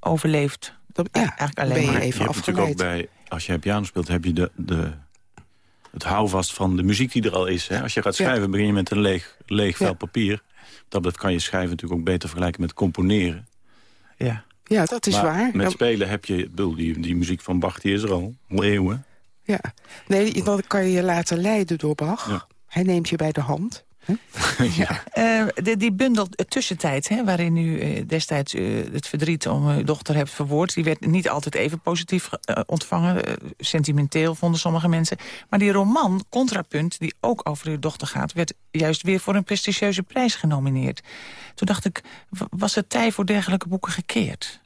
overleeft.
Dat,
ja, eigenlijk alleen
ben je
maar.
even
je hebt natuurlijk ook
afgeleid.
bij, als je piano speelt, heb je de, de, het houvast van de muziek die er al is. Hè? Als je gaat
Ja.
schrijven, begin je met een leeg, leeg vel
Ja.
papier. Dat, dat kan je schrijven natuurlijk ook beter vergelijken met componeren.
Ja.
Ja, dat is
maar
waar.
met spelen heb je, die, die muziek van Bach, die is er al, al eeuwen.
Ja, nee, dan kan je je laten leiden door Bach.
Ja.
Hij neemt je bij de hand. *laughs*
ja.
Eh, de, die bundel eh, Tussentijd, hè, waarin u eh, destijds het verdriet om uw dochter hebt verwoord... die werd niet altijd even positief ontvangen. Sentimenteel vonden sommige mensen. Maar die roman, Contrapunt, die ook over uw dochter gaat... werd juist weer voor een prestigieuze prijs genomineerd. Toen dacht ik, was het tijd voor dergelijke boeken gekeerd?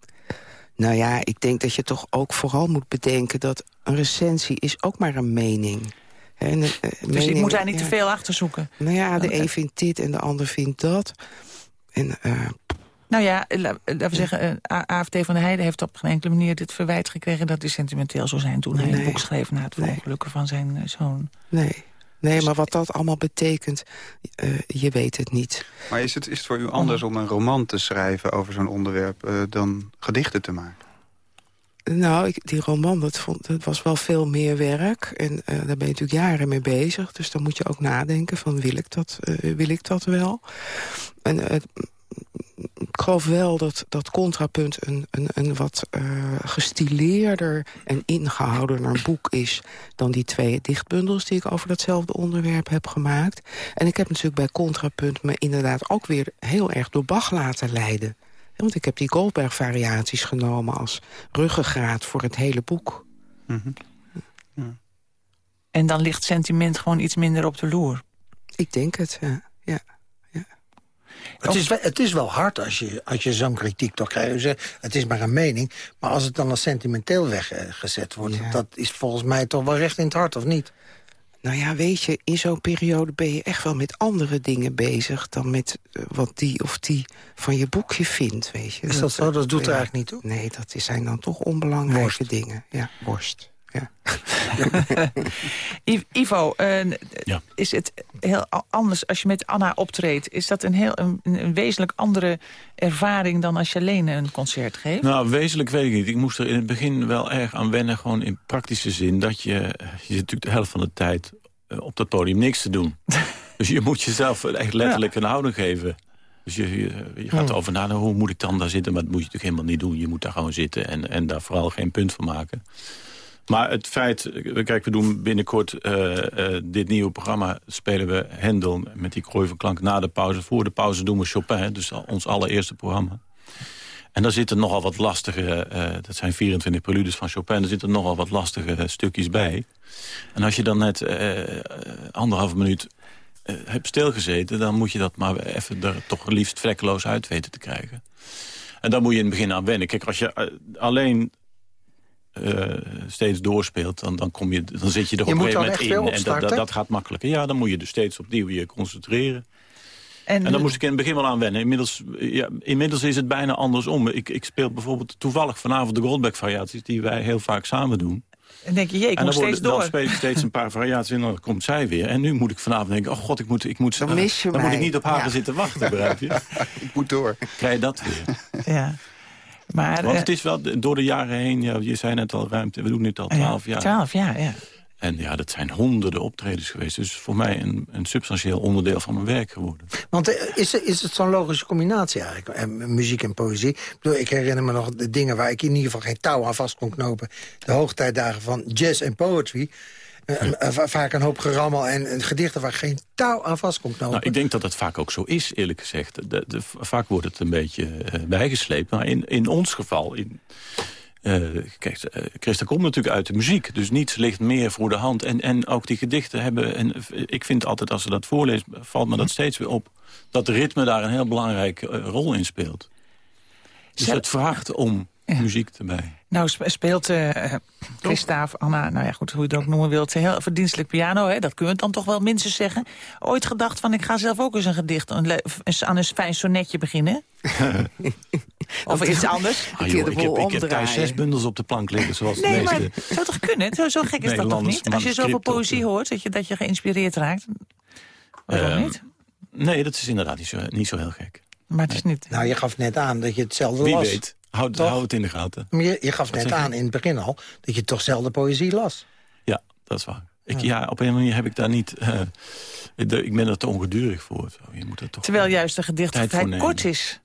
Nou ja, ik denk dat je toch ook vooral moet bedenken... dat een recensie is ook maar een mening. En, eh,
Dus ik moet daar niet
ja.
te veel achter zoeken.
Nou ja, de een vindt dit en de ander vindt dat. En eh,
Nou ja, la- laten we zeggen, eh, A- AFT van der Heijden heeft op geen enkele manier dit verwijt gekregen... dat hij sentimenteel zou zijn toen hij
Nee.
het boek schreef... na het ongelukken van zijn zoon.
nee. Nee, maar wat dat allemaal betekent, eh, je weet het niet.
Maar is het, is het voor u anders om een roman te schrijven over zo'n onderwerp... eh, dan gedichten te maken?
Nou, die roman, dat, vond, dat was wel veel meer werk. En eh, daar ben je natuurlijk jaren mee bezig. Dus dan moet je ook nadenken van, wil ik dat, eh, wil ik dat wel? En eh, ik geloof wel dat, dat Contrapunt een, een, een wat gestileerder en ingehoudener boek is... dan die twee dichtbundels die ik over datzelfde onderwerp heb gemaakt. En ik heb natuurlijk bij Contrapunt me inderdaad ook weer heel erg door Bach laten leiden. Want ik heb die Goldberg-variaties genomen als ruggengraat voor het hele boek.
En dan ligt sentiment gewoon iets minder op de loer.
Ik denk het, ja. ja.
Het is, wel, het is wel hard als je, als je zo'n kritiek toch krijgt. Het is maar een mening. Maar als het dan als sentimenteel weggezet wordt... dat is volgens mij toch wel recht in het hart, of niet?
Nou ja, weet je, in zo'n periode ben je echt wel met andere dingen bezig... dan met eh, wat die of die van je boekje vindt, weet je.
Is dat zo? Dat doet er eigenlijk niet toe?
Nee, dat zijn dan toch onbelangrijke dingen. Ja, worst. Ja. *laughs*
Ivo, eh,
Ja.
is het heel anders als je met Anna optreedt? Is dat een, heel, een, een wezenlijk andere ervaring dan als je alleen een concert geeft?
Nou, wezenlijk weet ik niet. Ik moest er in het begin wel erg aan wennen, gewoon in praktische zin. Dat je, je zit natuurlijk de helft van de tijd eh, op dat podium niks te doen. *laughs* dus je moet jezelf echt letterlijk een houding geven. Dus je, je, je gaat
Hmm.
erover na, nou, hoe moet ik dan daar zitten? Maar dat moet je natuurlijk helemaal niet doen. Je moet daar gewoon zitten en, en daar vooral geen punt van maken. Maar het feit, kijk, we doen binnenkort eh, eh, dit nieuwe programma... spelen we Hendel met die krooi klank na de pauze. Voor de pauze doen we Chopin, dus ons allereerste programma. En daar zitten nogal wat lastige, eh, dat zijn 24 preludes van Chopin... daar zitten nogal wat lastige stukjes bij. En als je dan net anderhalve minuut hebt stilgezeten... dan moet je dat maar even er toch liefst vlekkeloos uit weten te krijgen. En daar moet je in het begin aan wennen. Kijk, als je alleen eh, steeds doorspeelt, dan, dan, kom je, dan zit je er op een gegeven
dan
moment in. En dat, dat, dat gaat makkelijker. Ja, dan moet je dus steeds opnieuw je concentreren.
En,
En daar moest ik in het begin wel aan wennen. Inmiddels, ja, inmiddels is het bijna andersom. Ik, ik speel bijvoorbeeld toevallig vanavond de Goldback-variaties... die wij heel vaak samen doen.
En denk je, jee, ik
en
moet
dan,
steeds
worden- dan
door.
speel ik steeds een paar variaties en dan komt zij weer. En nu moet ik vanavond denken, oh god, ik moet, ik moet,
Dan mis je
dan moet ik niet op haar
Ja.
zitten wachten, begrijp je? *laughs*
Ik moet door.
Krijg je dat weer.
Ja. Maar,
Want
eh,
het is wel door de jaren heen, ja, je zei net al ruimte, we doen dit al twaalf jaar.
Twaalf jaar, ja.
En ja, dat zijn honderden optredens geweest. Dus voor mij een, een substantieel onderdeel van mijn werk geworden.
Want eh, is, is het zo'n logische combinatie eigenlijk, eh, muziek en poëzie? Ik, bedoel, ik herinner me nog de dingen waar ik in ieder geval geen touw aan vast kon knopen. De hoogtijdagen van jazz en poetry. Va- vaak een hoop gerammel en gedichten waar geen touw aan vast knopen.
Nou, ik denk dat dat vaak ook zo is, eerlijk gezegd. De, de, vaak wordt het een beetje eh, bijgesleept. Maar in, in ons geval, in, eh, kijk, eh, Christa komt natuurlijk uit de muziek, dus niets ligt meer voor de hand. En, en ook die gedichten hebben, en ik vind altijd als ze dat voorleest, valt me dat steeds weer op, dat de ritme daar een heel belangrijke rol in speelt. Dus het vraagt om muziek erbij.
Nou sp- speelt eh Christa of Anna, nou ja goed, hoe je het ook noemen wilt... heel verdienstelijk piano, hè, dat kunnen we dan toch wel minstens zeggen. Ooit gedacht van ik ga zelf ook eens een gedicht... Een aan een fijn sonnetje beginnen? *laughs* of iets anders?
Ah, joh, ik, heb, ik heb thuis zes bundels op de plank liggen, zoals de
Nee,
meeste...
maar het zou toch kunnen? Zo, zo gek is dat toch niet? Als je zoveel poëzie hoort, dat je, dat je geïnspireerd raakt. Waarom
Ehm,
niet?
Nee, dat is inderdaad niet zo, niet zo heel gek.
Maar het is niet...
Nou, je gaf net aan dat je hetzelfde
Wie weet, houd, hou het in de gaten.
Maar je, je gaf
Wat
net aan in het begin al dat je toch zelden poëzie las.
Ja, dat is waar. Ik, ja, op een manier heb ik daar niet... eh, de- ik ben er te ongedurig voor. Je moet er toch
Terwijl juist de gedicht vrij kort is.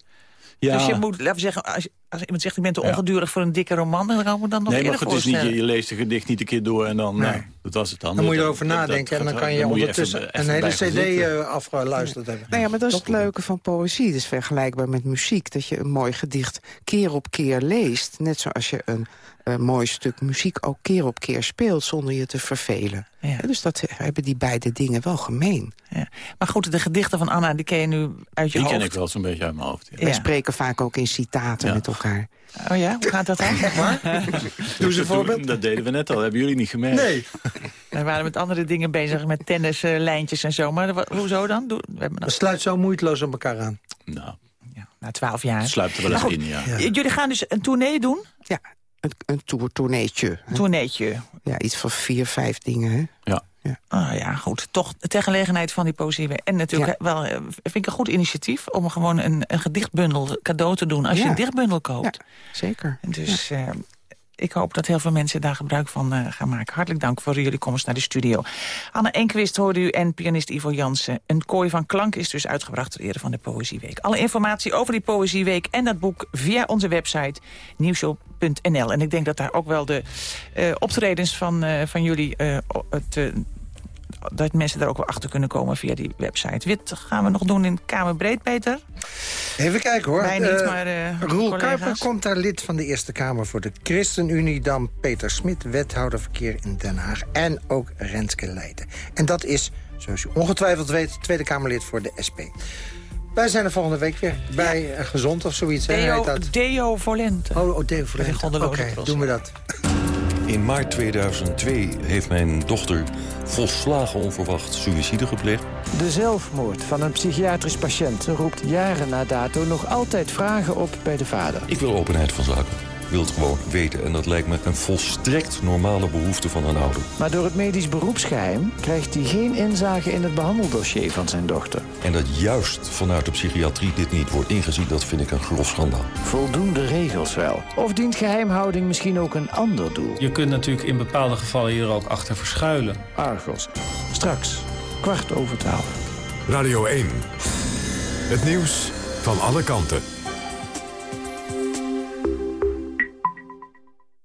Ja.
Dus je moet, laten we zeggen, als, als iemand zegt... ik ben te
Ja.
ongedurig voor een dikke roman... dan ik me dan nog
nee, maar goed, het is niet, je, leest een gedicht niet een keer door en dan...
Nee.
Nou, dat was het dan.
Dan moet je erover nadenken en dan kan je ondertussen
even- even
een hele
gaan
cd
zitten.
eh, afgeluisterd hebben.
Nou ja, maar dat is het leuke van poëzie. Dat is vergelijkbaar met muziek. Dat je een mooi gedicht keer op keer leest. Net zoals je een eh, mooi stuk muziek ook keer op keer speelt... zonder je te vervelen.
Ja.
Dus dat hebben die beide dingen wel gemeen.
Ja. Maar goed, de gedichten van Anna, die ken je nu uit je
Die
hoofd.
ken ik wel zo'n beetje uit mijn hoofd. ja.
Wij spreken vaak ook in citaten
Ja.
met elkaar.
Oh ja, hoe gaat dat dan? *laughs* Zeg maar. *laughs*
Doe eens een
Dat-
voorbeeld.
Dat deden we net al, hebben jullie niet gemerkt?
Nee. *laughs*
We waren met andere dingen bezig, met tennislijntjes en zo. Maar hoezo dan? Doe, we hebben
Dat sluit zo moeiteloos op elkaar aan.
Nou,
ja, na twaalf jaar.
het sluipt er wel eens
goed,
in, ja.
Ja.
Jullie gaan dus een tournee doen?
Ja, een, een tour, tourneetje.
Een tourneetje.
Ja, iets van vier, vijf dingen, hè?
Ja.
Ah ja, goed. Toch ter gelegenheid van die poëzie. En natuurlijk
Ja.
wel, eh, vind ik een goed initiatief... om gewoon een, een gedichtbundel cadeau te doen als je
Ja.
een dichtbundel koopt.
Zeker.
Dus eh, ik hoop dat heel veel mensen daar gebruik van eh, gaan maken. Hartelijk dank voor jullie komst naar de studio. Anne Enquist hoorde u en pianist Ivo Jansen. Een kooi van klank is dus uitgebracht ter ere van de Poëzieweek. Alle informatie over die Poëzieweek en dat boek via onze website En ik denk dat daar ook wel de eh, optredens van, eh, van jullie... eh, het, dat mensen daar ook wel achter kunnen komen via die website. Wat gaan we nog doen in Kamerbreed, Peter?
Even kijken hoor.
Wij niet, maar
Roel. Kuiper komt daar lid van de Eerste Kamer voor de ChristenUnie. Dan Peter Smit, wethouder verkeer in Den Haag. En ook Renske Leijten. En dat is, zoals u ongetwijfeld weet, Tweede Kamerlid voor de SP. Wij zijn er volgende week weer bij eh, Gezond of zoiets.
Deo,
heet dat?
Deo Volente.
Oh, oh Deo
die
Oké, doen we dat.
In maart 2002 heeft mijn dochter volslagen onverwacht suïcide gepleegd.
De zelfmoord van een psychiatrisch patiënt roept jaren na dato nog altijd vragen op bij de vader.
Ik wil openheid van zaken. Ik wil het gewoon weten. En dat lijkt me een volstrekt normale behoefte van een ouder.
Maar door het medisch beroepsgeheim krijgt hij geen inzage in het behandeldossier van zijn dochter.
En dat juist vanuit de psychiatrie dit niet wordt ingezien, dat vind ik een grof schandaal.
Voldoen de regels wel? Of dient geheimhouding misschien ook een ander doel?
Je kunt natuurlijk in bepaalde gevallen hier ook achter verschuilen.
Argos. Straks, kwart over twaalf.
Radio 1. Het nieuws van alle kanten.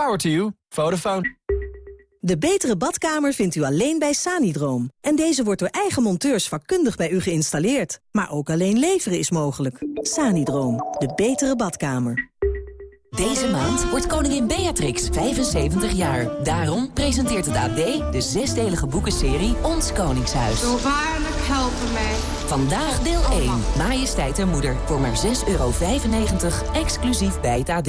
Power to you. Vodafone.
De betere badkamer vindt u alleen bij Sanidroom. En deze wordt door eigen monteurs vakkundig bij u geïnstalleerd. Maar ook alleen leveren is mogelijk. Sanidroom, de betere badkamer.
Deze maand wordt koningin Beatrix 75 jaar. Daarom presenteert het AD de zesdelige boekenserie Ons Koningshuis.
Zo waarlijk helpen mij.
Vandaag deel 1, Majesteit en Moeder, voor maar 6,95 euro, exclusief bij het AD.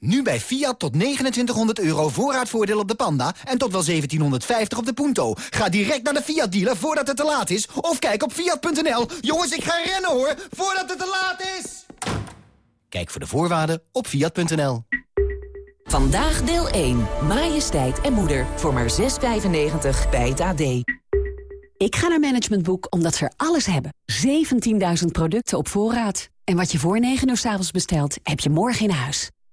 Nu bij Fiat tot 2900 euro voorraadvoordeel op de Panda... en tot wel 1750 op de Punto. Ga direct naar de Fiat-dealer voordat het te laat is... of kijk op Fiat.nl. Jongens, ik ga rennen hoor, voordat het te laat is! Kijk voor de voorwaarden op Fiat.nl.
Vandaag deel 1, Majesteit en Moeder, voor maar 6,95 bij het AD.
Ik ga naar Management Boek omdat ze er alles hebben. 17.000 producten op voorraad. En wat je voor 9 uur s avonds bestelt, heb je morgen in huis.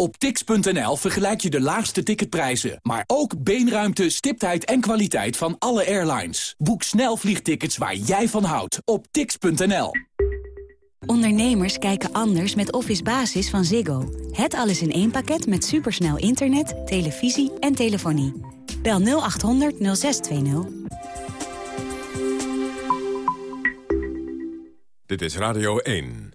Op tix.nl vergelijk je de laagste ticketprijzen, maar ook beenruimte, stiptheid en kwaliteit van alle airlines. Boek snel vliegtickets waar jij van houdt op tix.nl.
Ondernemers kijken anders met Office Basis van Ziggo. Het alles in één pakket met supersnel internet, televisie en telefonie. Bel 0800 0620.
Dit is Radio 1.